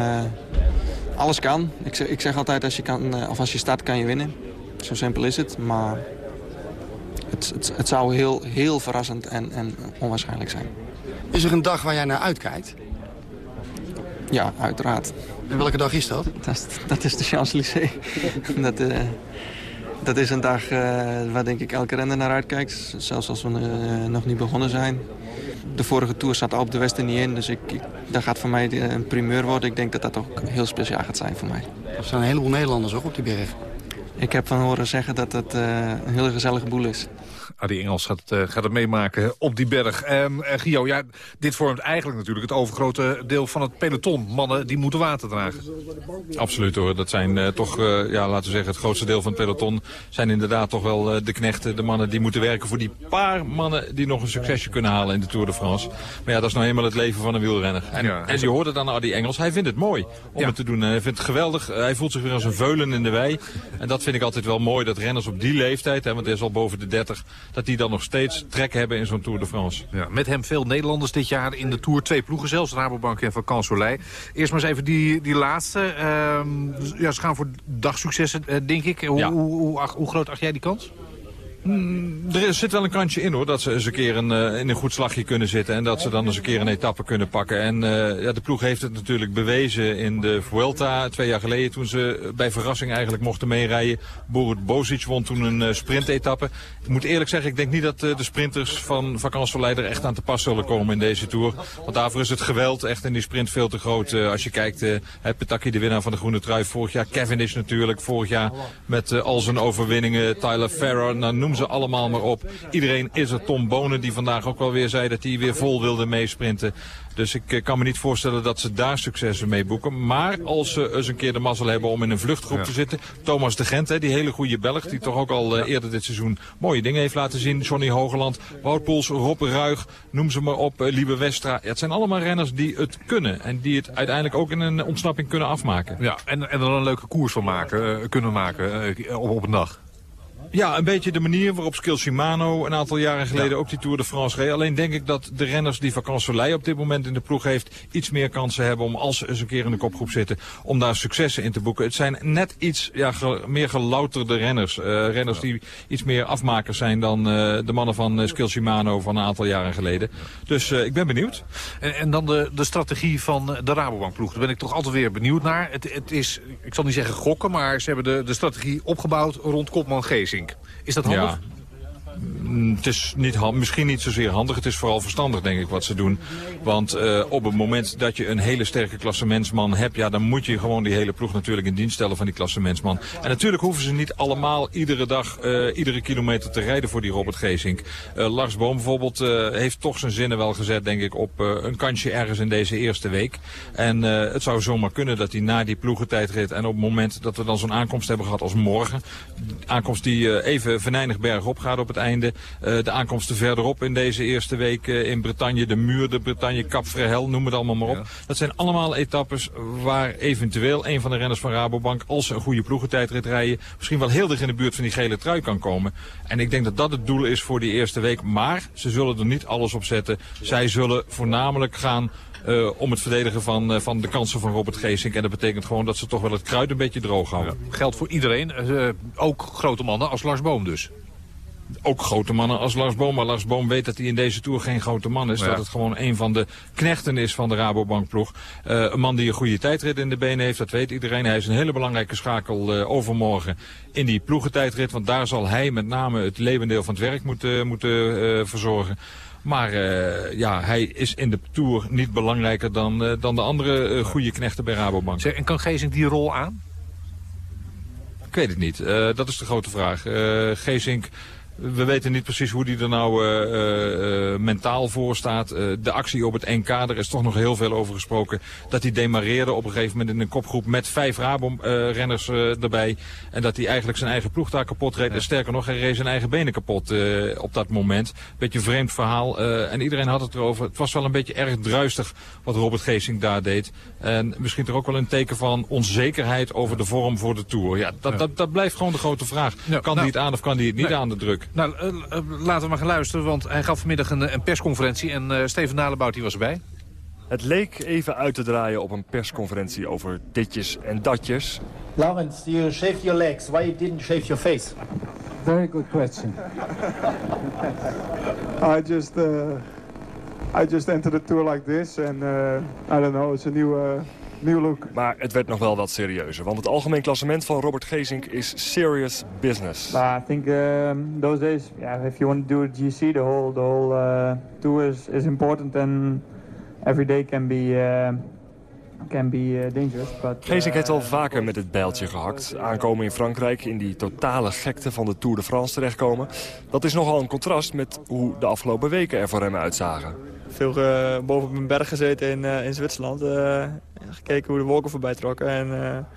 alles kan. Ik zeg, ik zeg altijd, als je, kan, of als je start kan je winnen. Zo simpel is het. Maar het, het, het zou heel, heel verrassend en, en onwaarschijnlijk zijn. Is er een dag waar jij naar uitkijkt? Ja, uiteraard. En welke dag is dat? Dat is, dat is de Champs-Élysées. dat, eh, dat is een dag eh, waar denk ik elke renner naar uitkijkt. Zelfs als we eh, nog niet begonnen zijn. De vorige Tour zat Alpe de West er niet in. Dus ik, ik, dat gaat voor mij een primeur worden. Ik denk dat dat ook heel speciaal gaat zijn voor mij. Er zijn een heleboel Nederlanders ook op die berg. Ik heb van horen zeggen dat het eh, een hele gezellige boel is. Adi Engels gaat, eh, gaat het meemaken op die berg. Eh, Gio, ja, dit vormt eigenlijk natuurlijk het overgrote deel van het peloton. Mannen die moeten water dragen. Absoluut hoor. Dat zijn eh, toch, ja, laten we zeggen, het grootste deel van het peloton zijn inderdaad toch wel de knechten. De mannen die moeten werken voor die paar mannen die nog een succesje kunnen halen in de Tour de France. Maar ja, dat is nou eenmaal het leven van een wielrenner. En, Ja, en je hoort het aan Adi Engels. Hij vindt het mooi om Ja. het te doen. Hij vindt het geweldig. Hij voelt zich weer als een veulen in de wei. En dat vind ik altijd wel mooi. Dat renners op die leeftijd, hè, want hij is al boven de 30, dat die dan nog steeds trek hebben in zo'n Tour de France. Ja, met hem veel Nederlanders dit jaar in de Tour. Twee ploegen zelfs, Rabobank en Van Soleil. Eerst maar eens even die, die laatste. Ehm, ja, ze gaan voor dagsuccessen, eh, denk ik. Hoe, Ja. hoe, hoe, hoe groot acht jij die kans? Er zit wel een kantje in hoor, dat ze eens een keer een, eh, in een goed slagje kunnen zitten. En dat ze dan eens een keer een etappe kunnen pakken. En eh, ja, de ploeg heeft het natuurlijk bewezen in de Vuelta twee jaar geleden. Toen ze bij verrassing eigenlijk mochten meerijden. Borut Bozic won toen een eh, sprintetappe. Ik moet eerlijk zeggen, ik denk niet dat de sprinters van vakantieverleider echt aan te pas zullen komen in deze Tour. Want daarvoor is het geweld echt in die sprint veel te groot. Als je kijkt, eh Petaki de winnaar van de groene trui vorig jaar. Cavendish natuurlijk vorig jaar met al zijn overwinningen. Tyler Farrar, nou noem ze allemaal maar op. Iedereen is er. Tom Bonen die vandaag ook wel weer zei dat hij weer vol wilde meesprinten. Dus ik eh, kan me niet voorstellen dat ze daar successen mee boeken. Maar als ze eens een keer de mazzel hebben om in een vluchtgroep te zitten. Thomas de Gent, hè, die hele goede Belg, die toch ook al eh, eerder dit seizoen mooie dingen heeft laten zien. Johnny Hogeland, Wout Poels, Rob Ruig, noem ze maar op, eh, Liebe Westra. Ja, het zijn allemaal renners die het kunnen. En die het uiteindelijk ook in een ontsnapping kunnen afmaken. Ja, en, en er dan een leuke koers van maken, kunnen maken op, op een dag. Ja, een beetje de manier waarop Skill Shimano een aantal jaren geleden ook die Tour de France reed. Alleen denk ik dat de renners die Vacan Soleil op dit moment in de ploeg heeft... iets meer kansen hebben om, als ze eens een keer in de kopgroep zitten... om daar successen in te boeken. Het zijn net iets ja, ge- meer gelouterde renners. Eh, renners die iets meer afmakers zijn dan eh, de mannen van uh, Skill Shimano van een aantal jaren geleden. Dus eh, ik ben benieuwd. En, en dan de, de strategie van de Rabobankploeg. Daar ben ik toch altijd weer benieuwd naar. Het, het is, ik zal niet zeggen gokken, maar ze hebben de, de strategie opgebouwd rond Kopman Is dat handig? Mm, Het is niet misschien niet zozeer handig. Het is vooral verstandig, denk ik, wat ze doen. Want eh, op het moment dat je een hele sterke klassementsman hebt... Ja, dan moet je gewoon die hele ploeg natuurlijk in dienst stellen van die klassementsman. En natuurlijk hoeven ze niet allemaal iedere dag, eh, iedere kilometer te rijden voor die Robert Geesink. Eh, Lars Boom bijvoorbeeld heeft toch zijn zinnen wel gezet, denk ik, op een kansje ergens in deze eerste week. En het zou zomaar kunnen dat hij na die ploegentijdrit... en op het moment dat we dan zo'n aankomst hebben gehad als morgen... aankomst die even venijnig bergop gaat op het einde... Eh, de aankomsten verderop in deze eerste week eh, in Bretagne, de Muur, de Bretagne, Cap Frehel, noem het allemaal maar op. Dat zijn allemaal etappes waar eventueel een van de renners van Rabobank, als ze een goede ploegentijdrit rijden, misschien wel heel dicht in de buurt van die gele trui kan komen. En ik denk dat dat het doel is voor die eerste week. Maar ze zullen er niet alles op zetten. Zij zullen voornamelijk gaan eh, om het verdedigen van, van de kansen van Robert Geesink. En dat betekent gewoon dat ze toch wel het kruid een beetje droog houden. Geldt voor iedereen, ook grote mannen als Lars Boom dus. Ook grote mannen als Lars Boom. Maar Lars Boom weet dat hij in deze Tour geen grote man is. Ja. Dat het gewoon een van de knechten is van de Rabobankploeg. Eh een man die een goede tijdrit in de benen heeft, dat weet iedereen. Hij is een hele belangrijke schakel eh, overmorgen in die ploegentijdrit. Want daar zal hij met name het levendeel van het werk moeten, moeten eh, verzorgen. Maar ja, hij is in de Tour niet belangrijker dan, dan de andere goede knechten bij Rabobank. Zeg, en kan Geesink die rol aan? Ik weet het niet. Dat is de grote vraag. Geesink, we weten niet precies hoe die er nou eh, eh, eh, mentaal voor staat. De actie op het NK, er is toch nog heel veel over gesproken. Dat hij demareerde op een gegeven moment in een kopgroep met vijf Rabo-renners eh, erbij. En dat hij eigenlijk zijn eigen ploeg daar kapot reed. En sterker nog, hij reed zijn eigen benen kapot op dat moment. Beetje een vreemd verhaal. en iedereen had het erover. Het was wel een beetje erg druistig wat Robert Geesink daar deed. En misschien toch ook wel een teken van onzekerheid over de vorm voor de Tour. Ja, dat, Dat, dat blijft gewoon de grote vraag. Ja, kan nou, hij het aan of kan hij het niet nee. aan de druk? Nou, eh, eh, laten we maar gaan luisteren, want hij gaf vanmiddag een, een persconferentie en eh, Steven Dalebout die was erbij. Het leek even uit te draaien op een persconferentie over ditjes en datjes. Lawrence, you shaved your legs. Why you didn't shave your face? Very good question. I just uh, I just entered the tour like this, and uh, I don't know. It's a new uh, look. Maar het werd nog wel wat serieuzer, want het algemeen klassement van Robert Gezink is serious business. But I think um, those days, yeah, if you want to do a GC, the whole the whole uh, tour is, is important, and every day can be uh, can be uh, dangerous. But Gezink heeft al vaker met het bijltje gehakt. Aankomen in Frankrijk, in die totale gekte van de Tour de France terechtkomen. Dat is nogal een contrast met hoe de afgelopen weken er voor hem uitzagen. Veel eh, boven op een berg gezeten in, eh, in Zwitserland. eh, gekeken hoe de wolken voorbij trokken. En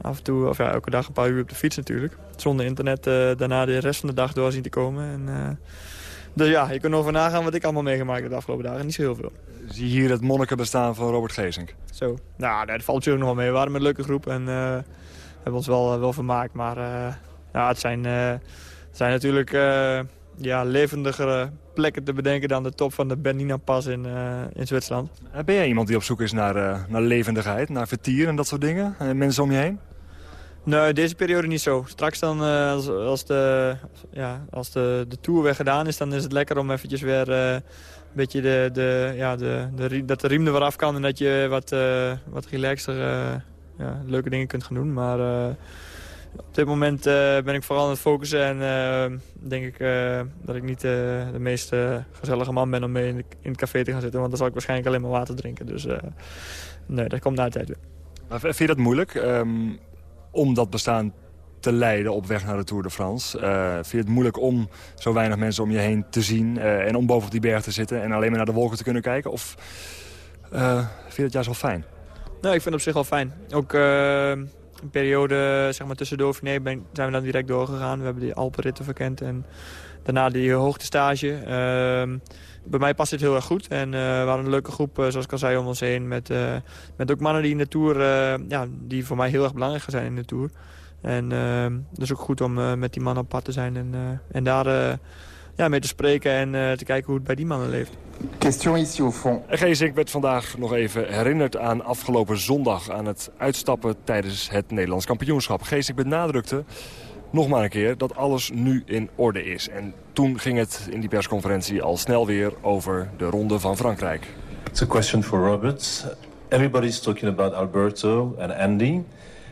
af en toe, of ja, elke dag een paar uur op de fiets natuurlijk. Zonder internet daarna de rest van de dag door zien te komen. En, dus ja, je kunt erover nagaan wat ik allemaal meegemaakt heb de afgelopen dagen. Niet zo heel veel. Zie je hier het monnikenbestaan van Robert Gezink? Zo. Nou, dat valt natuurlijk nog wel mee. We waren met een leuke groep en hebben ons wel, wel vermaakt. Maar ja, het zijn, het zijn natuurlijk ja, levendigere plekken te bedenken dan de top van de Bernina Pas in, eh, in Zwitserland. Eh, Ben jij iemand die op zoek is naar, eh, naar levendigheid, naar vertier en dat soort dingen? En mensen om je heen? Nee, deze periode niet zo. Straks dan, als, als, de, ja, als de, de tour weer gedaan is, dan is het lekker om eventjes weer een beetje de, de, ja, de, de, dat de riem er weer af kan en dat je wat, wat relaxter eh, ja, leuke dingen kunt gaan doen. Maar op dit moment eh, ben ik vooral aan het focussen en eh, denk ik eh, dat ik niet de meest gezellige man ben om mee in, de- in het café te gaan zitten, want dan zal ik waarschijnlijk alleen maar water drinken. Dus nee, dat komt na de tijd weer. Maar vind je dat moeilijk ehm, om dat bestaan te leiden op weg naar de Tour de France? Eh, vind je het moeilijk om zo weinig mensen om je heen te zien... en om boven op die berg te zitten en alleen maar naar de wolken te kunnen kijken? Of eh, vind je dat juist wel fijn? Nee, ik vind het op zich wel fijn. Ook een periode zeg maar, tussen Dauphiné ben, zijn we dan direct doorgegaan. We hebben die Alpenritten verkend en daarna die hoogtestage. Ehm bij mij past dit heel erg goed. En eh, we hadden een leuke groep, eh, zoals ik al zei, om ons heen. Met, eh, met ook mannen die in de Tour, ja, die voor mij heel erg belangrijk zijn in de Tour. En dat is ook goed om met die man op pad te zijn en, en daar ja, mee te spreken en te kijken hoe het bij die mannen leeft. Question ici au fond. Geesink werd vandaag nog even herinnerd aan afgelopen zondag... aan het uitstappen tijdens het Nederlands kampioenschap. Geesink benadrukte nog maar een keer dat alles nu in orde is. En toen ging het in die persconferentie al snel weer over de ronde van Frankrijk. It's a question for Robert. Everybody's talking about Alberto and Andy.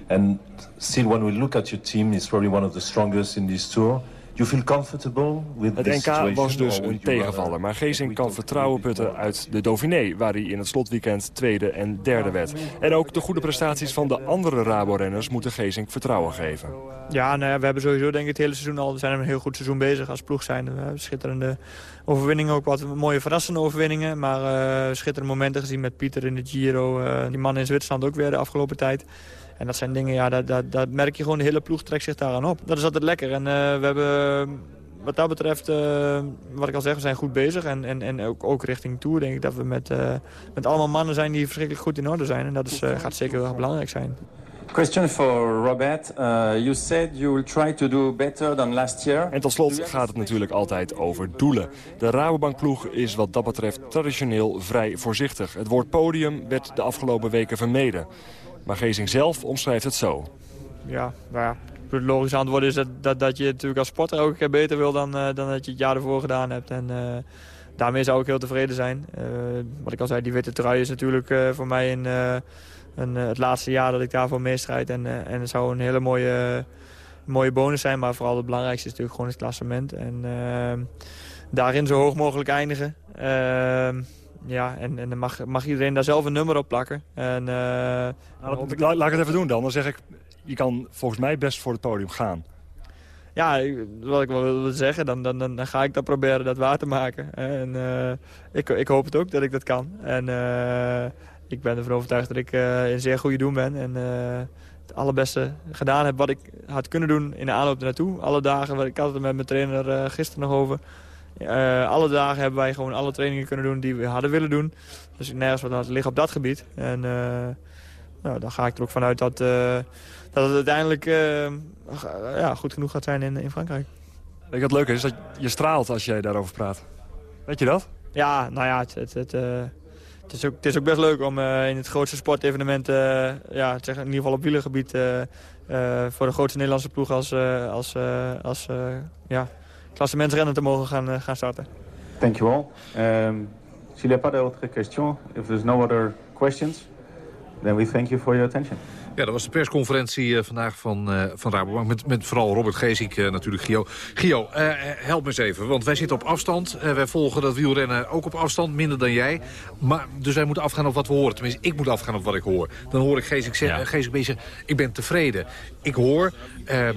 And still, when we look at your team, it's probably one of the strongest in this tour. You feel comfortable with het NK was dus een tegenvaller, maar Geesink kan vertrouwen putten uit de Dauphiné... waar hij in het slotweekend tweede en derde werd. En ook de goede prestaties van de andere Rabo-renners moeten Geesink vertrouwen geven. Ja, nou ja, we hebben sowieso denk ik het hele seizoen al... we zijn een heel goed seizoen bezig als ploeg zijn. We hebben schitterende overwinningen, ook wat mooie verrassende overwinningen. Maar uh, schitterende momenten gezien met Pieter in de Giro. Uh, die man in Zwitserland ook weer de afgelopen tijd. En dat zijn dingen, ja, dat, dat, dat merk je gewoon, de hele ploeg trekt zich daaraan op. Dat is altijd lekker. En uh, we hebben, wat dat betreft, uh, wat ik al zeg, we zijn goed bezig. En, en, en ook, ook richting Tour denk ik dat we met, uh, met allemaal mannen zijn die verschrikkelijk goed in orde zijn. En dat is, gaat zeker wel belangrijk zijn. Question for Robert. Uh, you said you will try to do better than last year. En tot slot gaat het natuurlijk altijd over doelen. De Rabobankploeg is wat dat betreft traditioneel vrij voorzichtig. Het woord podium werd de afgelopen weken vermeden. Maar Gezing zelf omschrijft het zo. Ja, nou ja, het logische antwoord is dat, dat, dat je natuurlijk als sporter ook een keer beter wil dan, uh, dan dat je het jaar ervoor gedaan hebt. En uh, daarmee zou ik heel tevreden zijn. Uh, wat ik al zei, die witte trui is natuurlijk voor mij een, een, het laatste jaar dat ik daarvoor meestrijd. En, en het zou een hele mooie, mooie bonus zijn. Maar vooral het belangrijkste is natuurlijk gewoon het klassement. En daarin zo hoog mogelijk eindigen. Ja, en, en dan mag, mag iedereen daar zelf een nummer op plakken. En, uh, nou, dat, laat, laat ik het even doen dan. Dan zeg ik, je kan volgens mij best voor het podium gaan. Ja, wat ik wel wilde zeggen, dan, dan, dan, ga ik dat proberen dat waar te maken. En uh, ik, ik hoop het ook dat ik dat kan. En uh, ik ben ervan overtuigd dat ik uh, in zeer goede doen ben. En het allerbeste gedaan heb wat ik had kunnen doen in de aanloop naartoe. Alle dagen, ik had het met mijn trainer gisteren nog over. Uh, alle dagen hebben wij gewoon alle trainingen kunnen doen die we hadden willen doen. Dus nergens wat aan liggen op dat gebied. En uh, nou, dan ga ik er ook vanuit dat, uh, dat het uiteindelijk ja, goed genoeg gaat zijn in, in Frankrijk. Weet je wat leuk is? Dat je straalt als jij daarover praat. Weet je dat? Ja, nou ja, het, het, het, het is, ook, het is ook best leuk om in het grootste sportevenement, ja, zeg, in ieder geval op wielergebied, voor de grootste Nederlandse ploeg als, als, als ja, te mogen gaan, uh, gaan starten. Thank you all. Um, S'il n'y a pas questions, if there's no other questions, then we thank you for your attention. Ja, dat was de persconferentie uh, vandaag van, uh, van Rabobank. Met, met vooral Robert Geesink uh, natuurlijk, Gio. Gio, help me eens even, want wij zitten op afstand. wij volgen dat wielrennen ook op afstand, minder dan jij. Maar, dus wij moeten afgaan op wat we horen. Tenminste, ik moet afgaan op wat ik hoor. Dan hoor ik Geesink zeggen, ja. Geesink bezig, ik ben tevreden. Ik hoor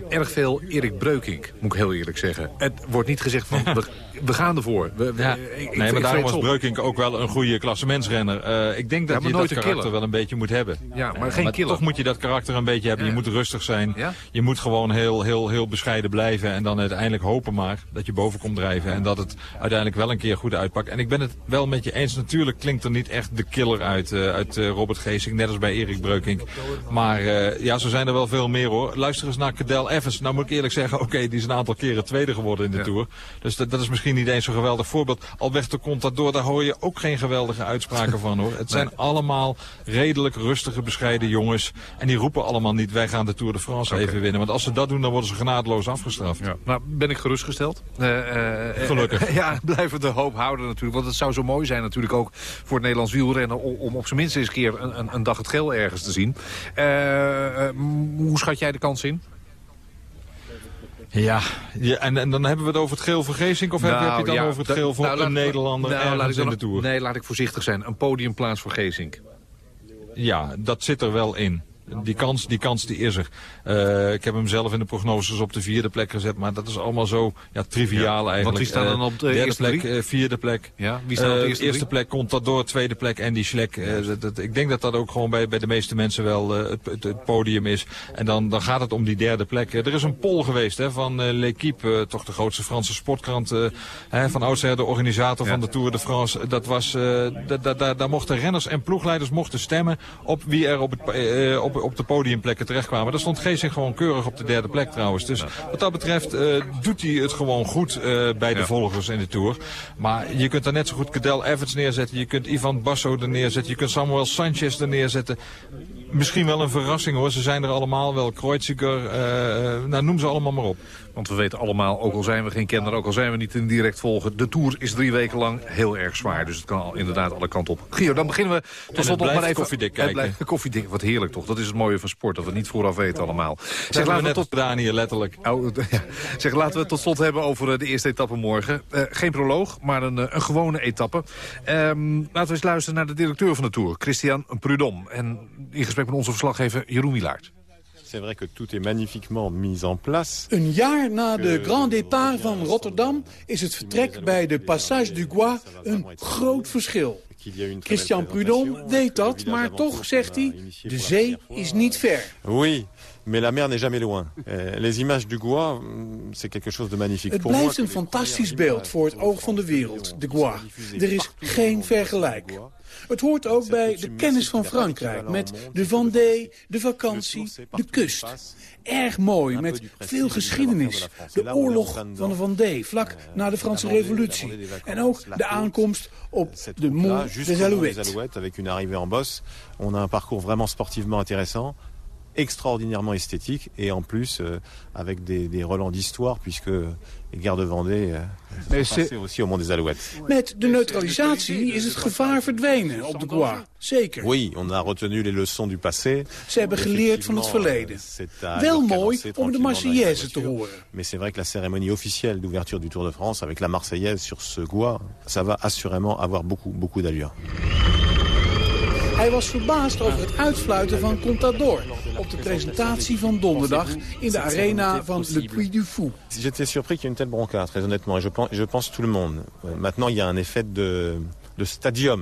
erg veel Erik Breukink, moet ik heel eerlijk zeggen. Het wordt niet gezegd van, we, gaan ervoor. We, ja. ik, nee, maar daarom was Breukink ook wel een goede klassementsrenner. ik denk dat ja, je dat karakter killer. wel een beetje moet hebben. Ja, maar geen maar killer. Toch moet je dat karakter een beetje hebben. Je moet rustig zijn. Je moet gewoon heel, heel, heel bescheiden blijven. En dan uiteindelijk hopen maar dat je boven komt drijven. En dat het uiteindelijk wel een keer goed uitpakt. En ik ben het wel met je eens. Natuurlijk klinkt er niet echt de killer uit, uh, uit uh, Robert Geesink. Net als bij Erik Breukink. Maar uh, ja, zo zijn er wel veel meer hoor. Luister eens naar Cadel Evans. Nou moet ik eerlijk zeggen, oké, okay, die is een aantal keren tweede geworden in de. Tour. Dus dat, dat, is misschien niet eens zo'n geweldig voorbeeld. Alberto Contador, daar hoor je ook geen geweldige uitspraken van hoor. Het zijn allemaal redelijk rustige, bescheiden jongens. En die roepen allemaal niet, wij gaan de Tour de France okay. even winnen. Want als ze dat doen, dan worden ze genadeloos afgestraft. Ja. Nou, ben ik gerustgesteld. Uh, uh, Gelukkig. ja, blijven de hoop houden natuurlijk. Want het zou zo mooi zijn natuurlijk ook voor het Nederlands wielrennen... om, op zijn minst eens een keer een, een, een dag het geel ergens te zien. Hoe schat jij de kans in? Ja, ja en, en, dan hebben we het over het geel voor Geesink... of nou, heb je het dan ja, over het geel voor nou, een Nederlander nou, ergens in de Tour? Nee, laat ik voorzichtig zijn. Een podiumplaats voor Geesink. Ja, dat zit er wel in. Die kans, die kans die is er. Uh, ik heb hem zelf in de prognoses op de vierde plek gezet. Maar dat is allemaal zo ja, triviaal ja, eigenlijk. Want wie staan dan op de uh, eerste plek? Uh, vierde plek. Ja, wie staat op de eerste, eerste plek? komt dat door. Tweede plek Andy Schlek. Dat, dat, ik denk dat dat ook gewoon bij, bij de meeste mensen wel het, het, het, podium is. En dan, dan gaat het om die derde plek. er is een poll geweest hè, van L'Equipe. toch de grootste Franse sportkrant. hè, van oudsher de organisator ja. van de Tour de France. Dat was, daar mochten renners en ploegleiders mochten stemmen op wie er op het, op, op de podiumplekken terechtkwamen. Daar stond Geesink gewoon keurig op de derde plek trouwens. Dus wat dat betreft eh, doet hij het gewoon goed eh, bij de volgers in de Tour. Maar je kunt daar net zo goed Cadel Evans neerzetten. Je kunt Ivan Basso er neerzetten. Je kunt Samuel Sanchez er neerzetten. Misschien wel een verrassing hoor. Ze zijn er allemaal wel. Kreuziger, eh, nou, noem ze allemaal maar op. Want we weten allemaal, ook al zijn we geen kenner, ook al zijn we niet in direct volgen... de Tour is drie weken lang heel erg zwaar. Dus het kan al inderdaad alle kanten op. Gio, dan beginnen we tot slot nog maar even... koffiedik kijken. blijft koffiedik, wat heerlijk toch. Dat is het mooie van sport, dat we het niet vooraf weten allemaal. Zeg, laten we net tot gedaan hier, letterlijk. Oh, ja. Zeg, laten we het tot slot hebben over eh, de eerste etappe morgen. Eh, geen proloog, maar een, eh, een gewone etappe. Ehm, laten we eens luisteren naar de directeur van de Tour, Christian Prudhomme. En in gesprek met onze verslaggever Jeroen Milaert. C'est vrai que tout est magnifiquement mis en place. Een jaar na de Grand Départ van Rotterdam is het vertrek bij de Passage du Gois een groot verschil. Christian Prudhomme weet dat, maar toch zegt hij, de zee is niet ver. Oui, mais la mer n'est jamais loin. Euh, les images du Gois, mm, c'est quelque chose de magnifique. Het blijft een fantastisch beeld voor het oog van de wereld, de Gois. Er is geen vergelijk. Het hoort ook bij de kennis van Frankrijk met de Vendée, de vakantie, de kust. Erg mooi, met veel geschiedenis. De oorlog van de Vendée, vlak na de Franse revolutie. En ook de aankomst op de Mont des Alouettes. Alouettes, avec une arrivée en bosse. On a un parcours vraiment sportivement intéressant, extraordinairement esthétique, et en plus euh, avec des, des relents d'histoire, puisque les guerres de Vendée euh, Mais sont c'est- passées aussi au Mont des Alouettes. Met de neutralisatie is het gevaar verdwenen op de Gois. Zeker. Oui, on a retenu les leçons du passé. Ze hebben geleerd van het verleden. Wel mooi om de Marseillaise te horen. Mais c'est vrai que la cérémonie officielle d'ouverture du Tour de France avec la Marseillaise sur ce gois, ça va assurément avoir beaucoup, beaucoup d'allure. Hij was verbaasd over het uitfluiten van Contador op de presentatie van donderdag in de arena van Le Puy du Fou. J'étais surpris qu'il y ait une telle broncade, très honnêtement, je pense, je pense tout le monde. Euh, Maintenant, il y a un effet de, de stadium,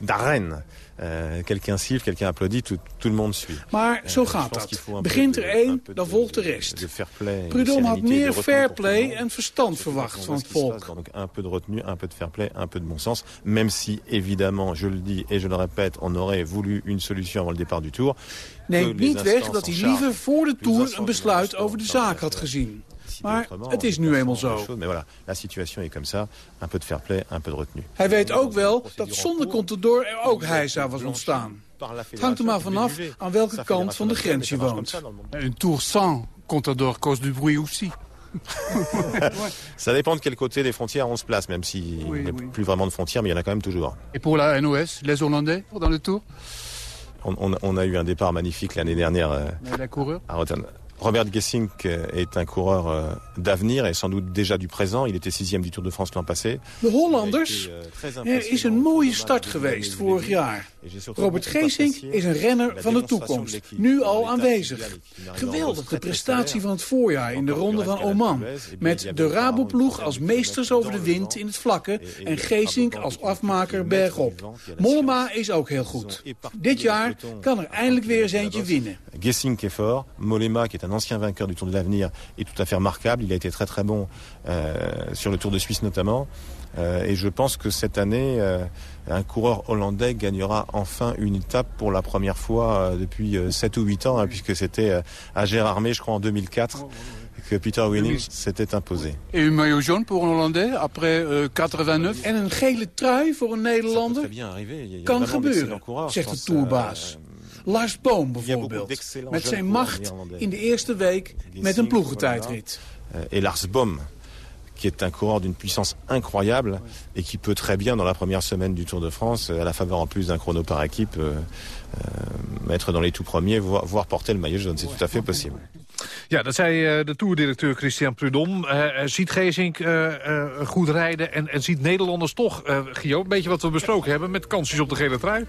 d'arène. Euh, quelqu'un siffle, quelqu'un applaudit, tout, tout le monde suit. Maar zo Euh, je gaat pense qu'il dat. Begint er één, dan volgt de rest. de fair play, Prudhomme had meer fair le play en verstand verwacht van het volk. donc un peu de retenue, un peu de fair play, un peu de bon sens. Même si, évidemment, je le dis et je le répète, on aurait voulu une solution avant le départ du Tour. Neemt niet weg dat hij liever voor de Tour een besluit over de zaak had gezien. Maar het is nu eenmaal zo. Mais voilà, la situation est comme ça. Un peu de fair play, un peu de retenue. Hij weet ook wel dat zonder Contador er ook heisa was ontstaan. Het hangt er maar vanaf aan welke kant van de grens je woont. Une tour sans Contador cause du bruit aussi. Ça dépend de quel côté des frontières on se place, même s'il n'y a plus vraiment de frontières, mais il y en a quand même toujours. Et pour la NOS, les Hollandais dans le tour On, on- on a eu un départ magnifique l'année dernière euh, Mais La coureur à Rotterdam. Robert Gessink euh, est un coureur euh, d'avenir et sans doute déjà du présent. Il était sixième du Tour de France l'an passé. De Hollanders? Er is een mooie start geweest vorig jaar. Robert Geesink is een renner van de toekomst, nu al aanwezig. Geweldig de prestatie van het voorjaar in de ronde van Oman. Met de Raboploeg als meesters over de wind in het vlakke en Geesink als afmaker bergop. Mollema is ook heel goed. Dit jaar kan er eindelijk weer eens eentje winnen. Gessink est fort. Mollema, qui est un ancien vainqueur du Tour de l'Avenir, est tout à fait remarquable. Il a été très très bon euh, sur le Tour de Suisse notamment. Euh, et je pense que cette année, euh, un coureur hollandais gagnera enfin une étape pour la première fois euh, depuis euh, 7 ou 8 ans, hein, puisque c'était euh, à Gérardmer, je crois, en 2004, que Peter Winning s'était imposé. Et une maillot jaune pour un Hollandais après euh, 89 En een gele trui voor een Nederlander bien arriver. Il y a kan gebeuren, zegt de euh, tourbaas. Lars Boom bijvoorbeeld, met zijn macht in de eerste week met een ploegentijdrit. Euh, et Lars Bohm, qui est un coureur d'une puissance incroyable et qui peut très bien, dans la première semaine du Tour de France, euh, à la faveur en plus d'un chrono par équipe, euh, euh, être dans les tout premiers, voire, voire porter le maillot jaune. C'est tout à fait possible. Ja, dat zei eh, de toerdirecteur Christian Prudhomme. Eh, ziet Geesink eh, eh, goed rijden en, en ziet Nederlanders toch, Gio, een beetje wat we besproken hebben... met kansjes op de gele trui?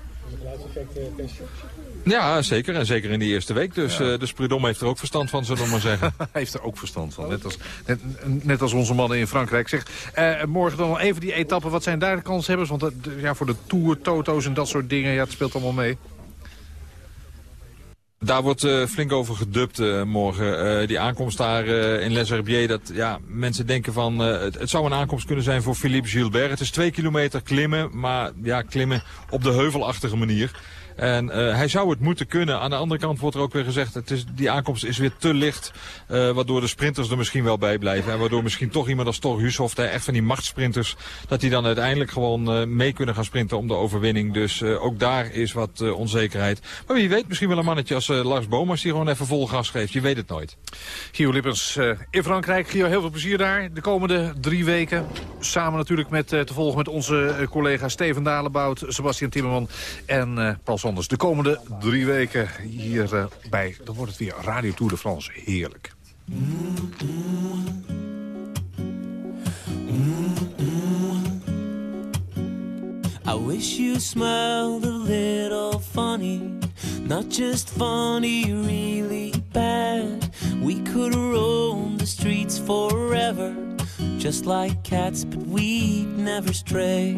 Ja, zeker. En zeker in die eerste week. Dus, dus Prudhomme heeft er ook verstand van, zullen we maar zeggen. Hij heeft er ook verstand van, net als, net, net als onze mannen in Frankrijk. Zeg, eh, morgen dan even die etappen, wat zijn daar de kanshebbers? Want eh, ja, voor de Tour, Toto's en dat soort dingen, ja, het speelt allemaal mee. Daar wordt flink over gedubt morgen. Die aankomst daar in Les Herbiers, dat ja, mensen denken van... het, het zou een aankomst kunnen zijn voor Philippe Gilbert. Het is twee kilometer klimmen, maar ja, klimmen op de heuvelachtige manier. En eh, hij zou het moeten kunnen. Aan de andere kant wordt er ook weer gezegd, het is, die aankomst is weer te licht. eh, waardoor de sprinters er misschien wel bij blijven. En waardoor misschien toch iemand als Thor Hushoff, echt van die machtsprinters, dat die dan uiteindelijk gewoon eh, mee kunnen gaan sprinten om de overwinning. Dus ook daar is wat onzekerheid. Maar wie weet, misschien wel een mannetje als Lars Bomas die gewoon even vol gas geeft. Je weet het nooit. Gio Lippens in Frankrijk. Gio, heel veel plezier daar. De komende drie weken. Samen natuurlijk met, te volgen met onze collega Steven Dalebout, Sebastian Timmerman en Paul Sanders. De komende drie weken hier eh, bij, dan wordt het weer Radio Tour de France. Heerlijk. I wish you smiled a little funny, not just funny, really bad. We could roam the streets forever, just like cats, but we'd never stray.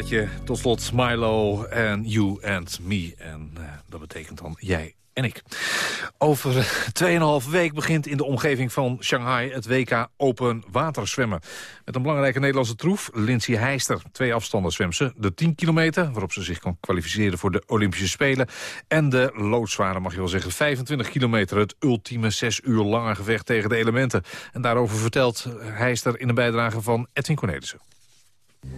Plaatje. Tot slot Milo en You and Me. En eh, dat betekent dan jij en ik. Over eh, 2,5 week begint in de omgeving van Shanghai het WK Open Waterzwemmen. Met een belangrijke Nederlandse troef, Lindsay Heister. Twee afstanden zwemt ze. De 10 kilometer, waarop ze zich kan kwalificeren voor de Olympische Spelen. En de loodzware, mag je wel zeggen, 25 kilometer. Het ultieme zes uur lange gevecht tegen de elementen. En daarover vertelt Heister in een bijdrage van Edwin Cornelissen.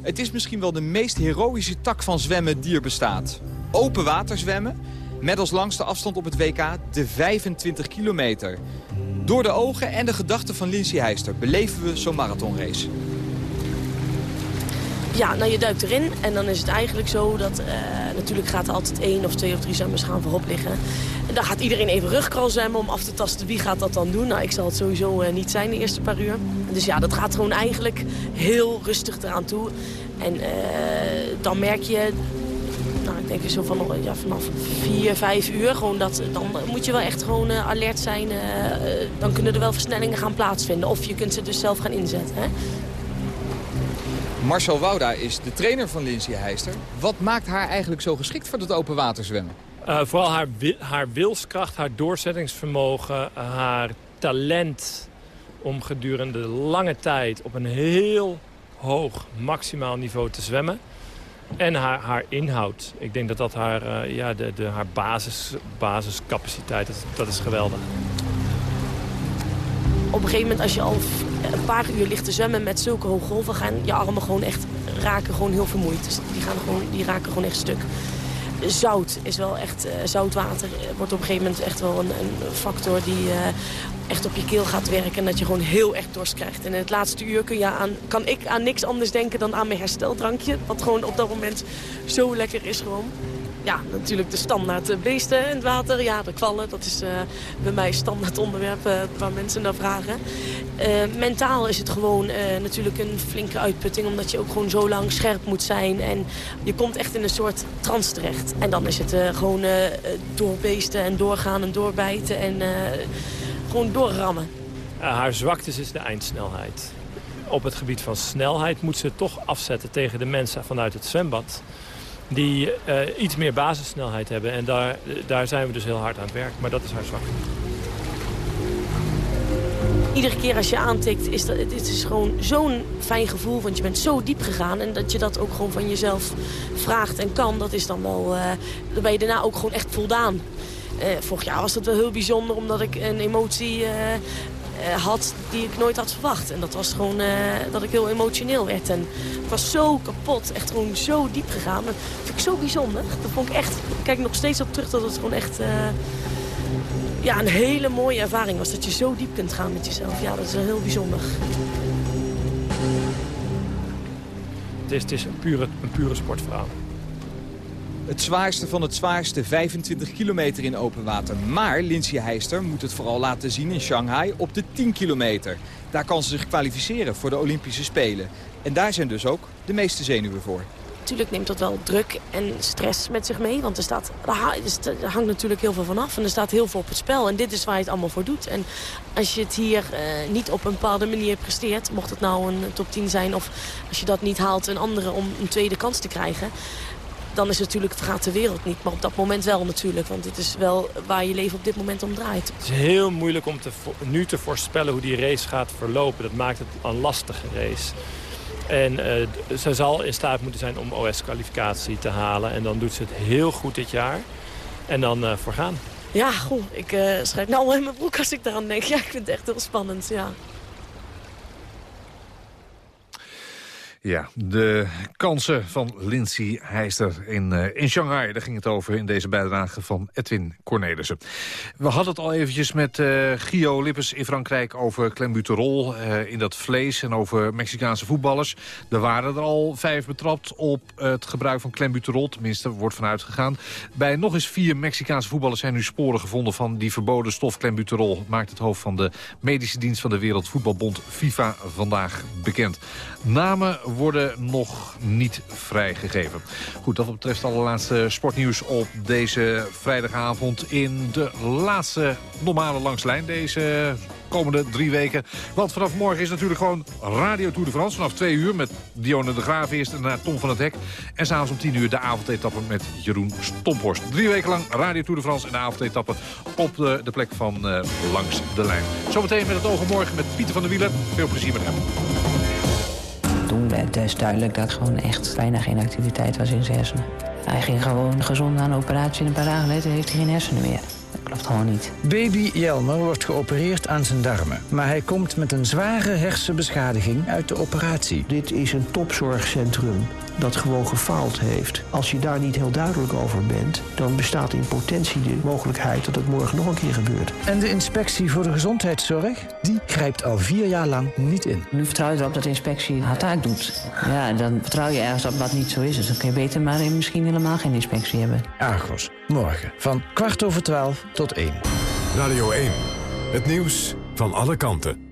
Het is misschien wel de meest heroïsche tak van zwemmen die er bestaat. Open water zwemmen, met als langste afstand op het WK de 25 kilometer. Door de ogen en de gedachten van Lindsay Heister beleven we zo'n marathonrace. Ja, nou je duikt erin en dan is het eigenlijk zo dat eh, natuurlijk gaat er altijd één of twee of drie zwemmers gaan voorop liggen. En dan gaat iedereen even rugkrol zwemmen om af te tasten wie gaat dat dan doen. Nou, ik zal het sowieso eh, niet zijn de eerste paar uur. Dus ja, dat gaat gewoon eigenlijk heel rustig eraan toe. En eh, dan merk je, nou ik denk zo van, ja, vanaf vier, vijf uur, gewoon dat, dan moet je wel echt gewoon alert zijn. dan kunnen er wel versnellingen gaan plaatsvinden. Of je kunt ze dus zelf gaan inzetten. Hè? Marcel Wouda is de trainer van Lindsay Heister. Wat maakt haar eigenlijk zo geschikt voor het open waterzwemmen? Uh, vooral haar, haar wilskracht, haar doorzettingsvermogen, haar talent om gedurende lange tijd op een heel hoog maximaal niveau te zwemmen. En haar, haar inhoud. Ik denk dat dat haar, uh, ja, de, de, haar basis, basiscapaciteit, dat, dat is geweldig. Op een gegeven moment als je al een paar uur ligt te zwemmen met zulke hoge golven... gaan je armen gewoon echt raken gewoon heel vermoeid. Dus die, gaan gewoon, die raken gewoon echt stuk. Zout is wel echt, uh, zout water wordt op een gegeven moment echt wel een, een factor die uh, echt op je keel gaat werken. En dat je gewoon heel erg dorst krijgt. En in het laatste uur kun je aan, kan ik aan niks anders denken dan aan mijn hersteldrankje. Wat gewoon op dat moment zo lekker is gewoon. Ja, natuurlijk de standaard beesten in het water. Ja, de kwallen, dat is uh, bij mij standaard onderwerp uh, waar mensen naar vragen. Mentaal is het gewoon natuurlijk een flinke uitputting. Omdat je ook gewoon zo lang scherp moet zijn. En je komt echt in een soort trance terecht. En dan is het gewoon doorbeesten en doorgaan en doorbijten. En gewoon doorrammen. haar zwaktes is de eindsnelheid. Op het gebied van snelheid moet ze toch afzetten tegen de mensen vanuit het zwembad die uh, iets meer basissnelheid hebben. En daar, daar zijn we dus heel hard aan het werk. Maar dat is haar zwakte. Iedere keer als je aantikt, is dat, het is gewoon zo'n fijn gevoel. Want je bent zo diep gegaan. En dat je dat ook gewoon van jezelf vraagt en kan. Dat is dan wel, uh, dan ben je daarna ook gewoon echt voldaan. Uh, vorig jaar was dat wel heel bijzonder. Omdat ik een emotie had die ik nooit had verwacht. En dat was gewoon dat ik heel emotioneel werd. En was zo kapot, echt gewoon zo diep gegaan. Ik zo bijzonder. Dat vond ik echt, ik kijk nog steeds op terug dat het gewoon echt uh, ja, een hele mooie ervaring was. Dat je zo diep kunt gaan met jezelf. Ja, dat is heel bijzonder. Het is, het is een, pure, een pure sportvrouw. Het zwaarste van het zwaarste, 25 kilometer in open water. Maar Lindsay Heister moet het vooral laten zien in Shanghai op de 10 kilometer. Daar kan ze zich kwalificeren voor de Olympische Spelen. En daar zijn dus ook de meeste zenuwen voor. Natuurlijk neemt dat wel druk en stress met zich mee. Want er, staat, er hangt natuurlijk heel veel van af. En er staat heel veel op het spel. En dit is waar je het allemaal voor doet. En als je het hier uh, niet op een bepaalde manier presteert... mocht het nou een top 10 zijn of als je dat niet haalt... een andere om een tweede kans te krijgen dan is het natuurlijk, gaat de wereld niet. Maar op dat moment wel natuurlijk. Want dit is wel waar je leven op dit moment om draait. Het is heel moeilijk om te, nu te voorspellen hoe die race gaat verlopen. Dat maakt het een lastige race. En uh, ze zal in staat moeten zijn om OS-kwalificatie te halen. En dan doet ze het heel goed dit jaar. En dan uh, voor gaan. Ja, goed. Ik uh, schrijf nou al in mijn broek als ik daaraan denk. Ja, ik vind het echt heel spannend, ja. Ja, de kansen van Lindsay Heister in, uh, in Shanghai. Daar ging het over in deze bijdrage van Edwin Cornelissen. We hadden het al eventjes met uh, Gio Lippes in Frankrijk over klembuterol uh, in dat vlees en over Mexicaanse voetballers. Er waren er al vijf betrapt op het gebruik van klembuterol. Tenminste, wordt vanuit gegaan. Bij nog eens vier Mexicaanse voetballers zijn nu sporen gevonden van die verboden stof klembuterol. Maakt het hoofd van de medische dienst van de Wereldvoetbalbond FIFA vandaag bekend. Namen worden nog niet vrijgegeven. Goed, dat betreft alle laatste sportnieuws op deze vrijdagavond... in de laatste normale langslijn deze komende drie weken. Want vanaf morgen is natuurlijk gewoon Radio Tour de France. Vanaf twee uur met Dionne de Graaf eerst naar Tom van het Hek. En s'avonds om tien uur de avondetappe met Jeroen Stomphorst. Drie weken lang Radio Tour de France en de avondetappe op de, de plek van uh, Langs de Lijn. Zometeen met het oog morgen met Pieter van der Wielen. Veel plezier met hem werd dus duidelijk dat gewoon echt bijna geen activiteit was in zijn hersenen. Hij ging gewoon gezond aan de operatie en een paar dagen later heeft hij geen hersenen meer. Dat klopt gewoon niet. Baby Jelmer wordt geopereerd aan zijn darmen. Maar hij komt met een zware hersenbeschadiging uit de operatie. Dit is een topzorgcentrum dat gewoon gefaald heeft. Als je daar niet heel duidelijk over bent... dan bestaat in potentie de mogelijkheid dat het morgen nog een keer gebeurt. En de inspectie voor de gezondheidszorg, die grijpt al vier jaar lang niet in. Nu vertrouw je erop dat de inspectie haar taak doet. Ja, en dan vertrouw je ergens op wat niet zo is. Dus dan kun je beter maar misschien helemaal geen inspectie hebben. Argos, morgen van kwart over twaalf tot één. Radio 1, het nieuws van alle kanten.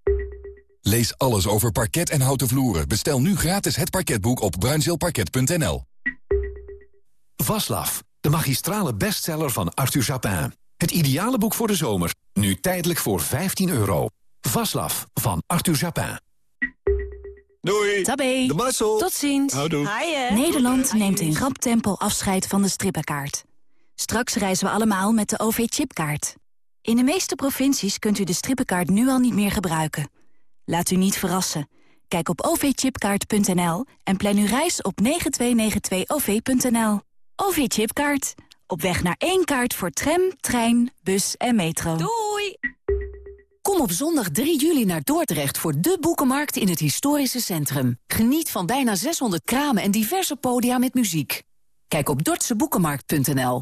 Lees alles over parket en houten vloeren. Bestel nu gratis het parketboek op bruinzeelparket.nl. Vaslav, de magistrale bestseller van Arthur Japin. Het ideale boek voor de zomer. Nu tijdelijk voor 15 euro. Vaslav van Arthur Japin. Doei. Tabé. De Marcel. Tot ziens. Houdoe. Nederland neemt in rap tempo afscheid van de strippenkaart. Straks reizen we allemaal met de OV-chipkaart. In de meeste provincies kunt u de strippenkaart nu al niet meer gebruiken. Laat u niet verrassen. Kijk op ovchipkaart.nl en plan uw reis op 9292-OV.nL. OV-chipkaart. Op weg naar één kaart voor tram, trein, bus en metro. Doei! Kom op zondag 3 juli naar Dordrecht voor de boekenmarkt in het historische centrum. Geniet van bijna 600 kramen en diverse podia met muziek. Kijk op dordtseboekenmarkt.nl.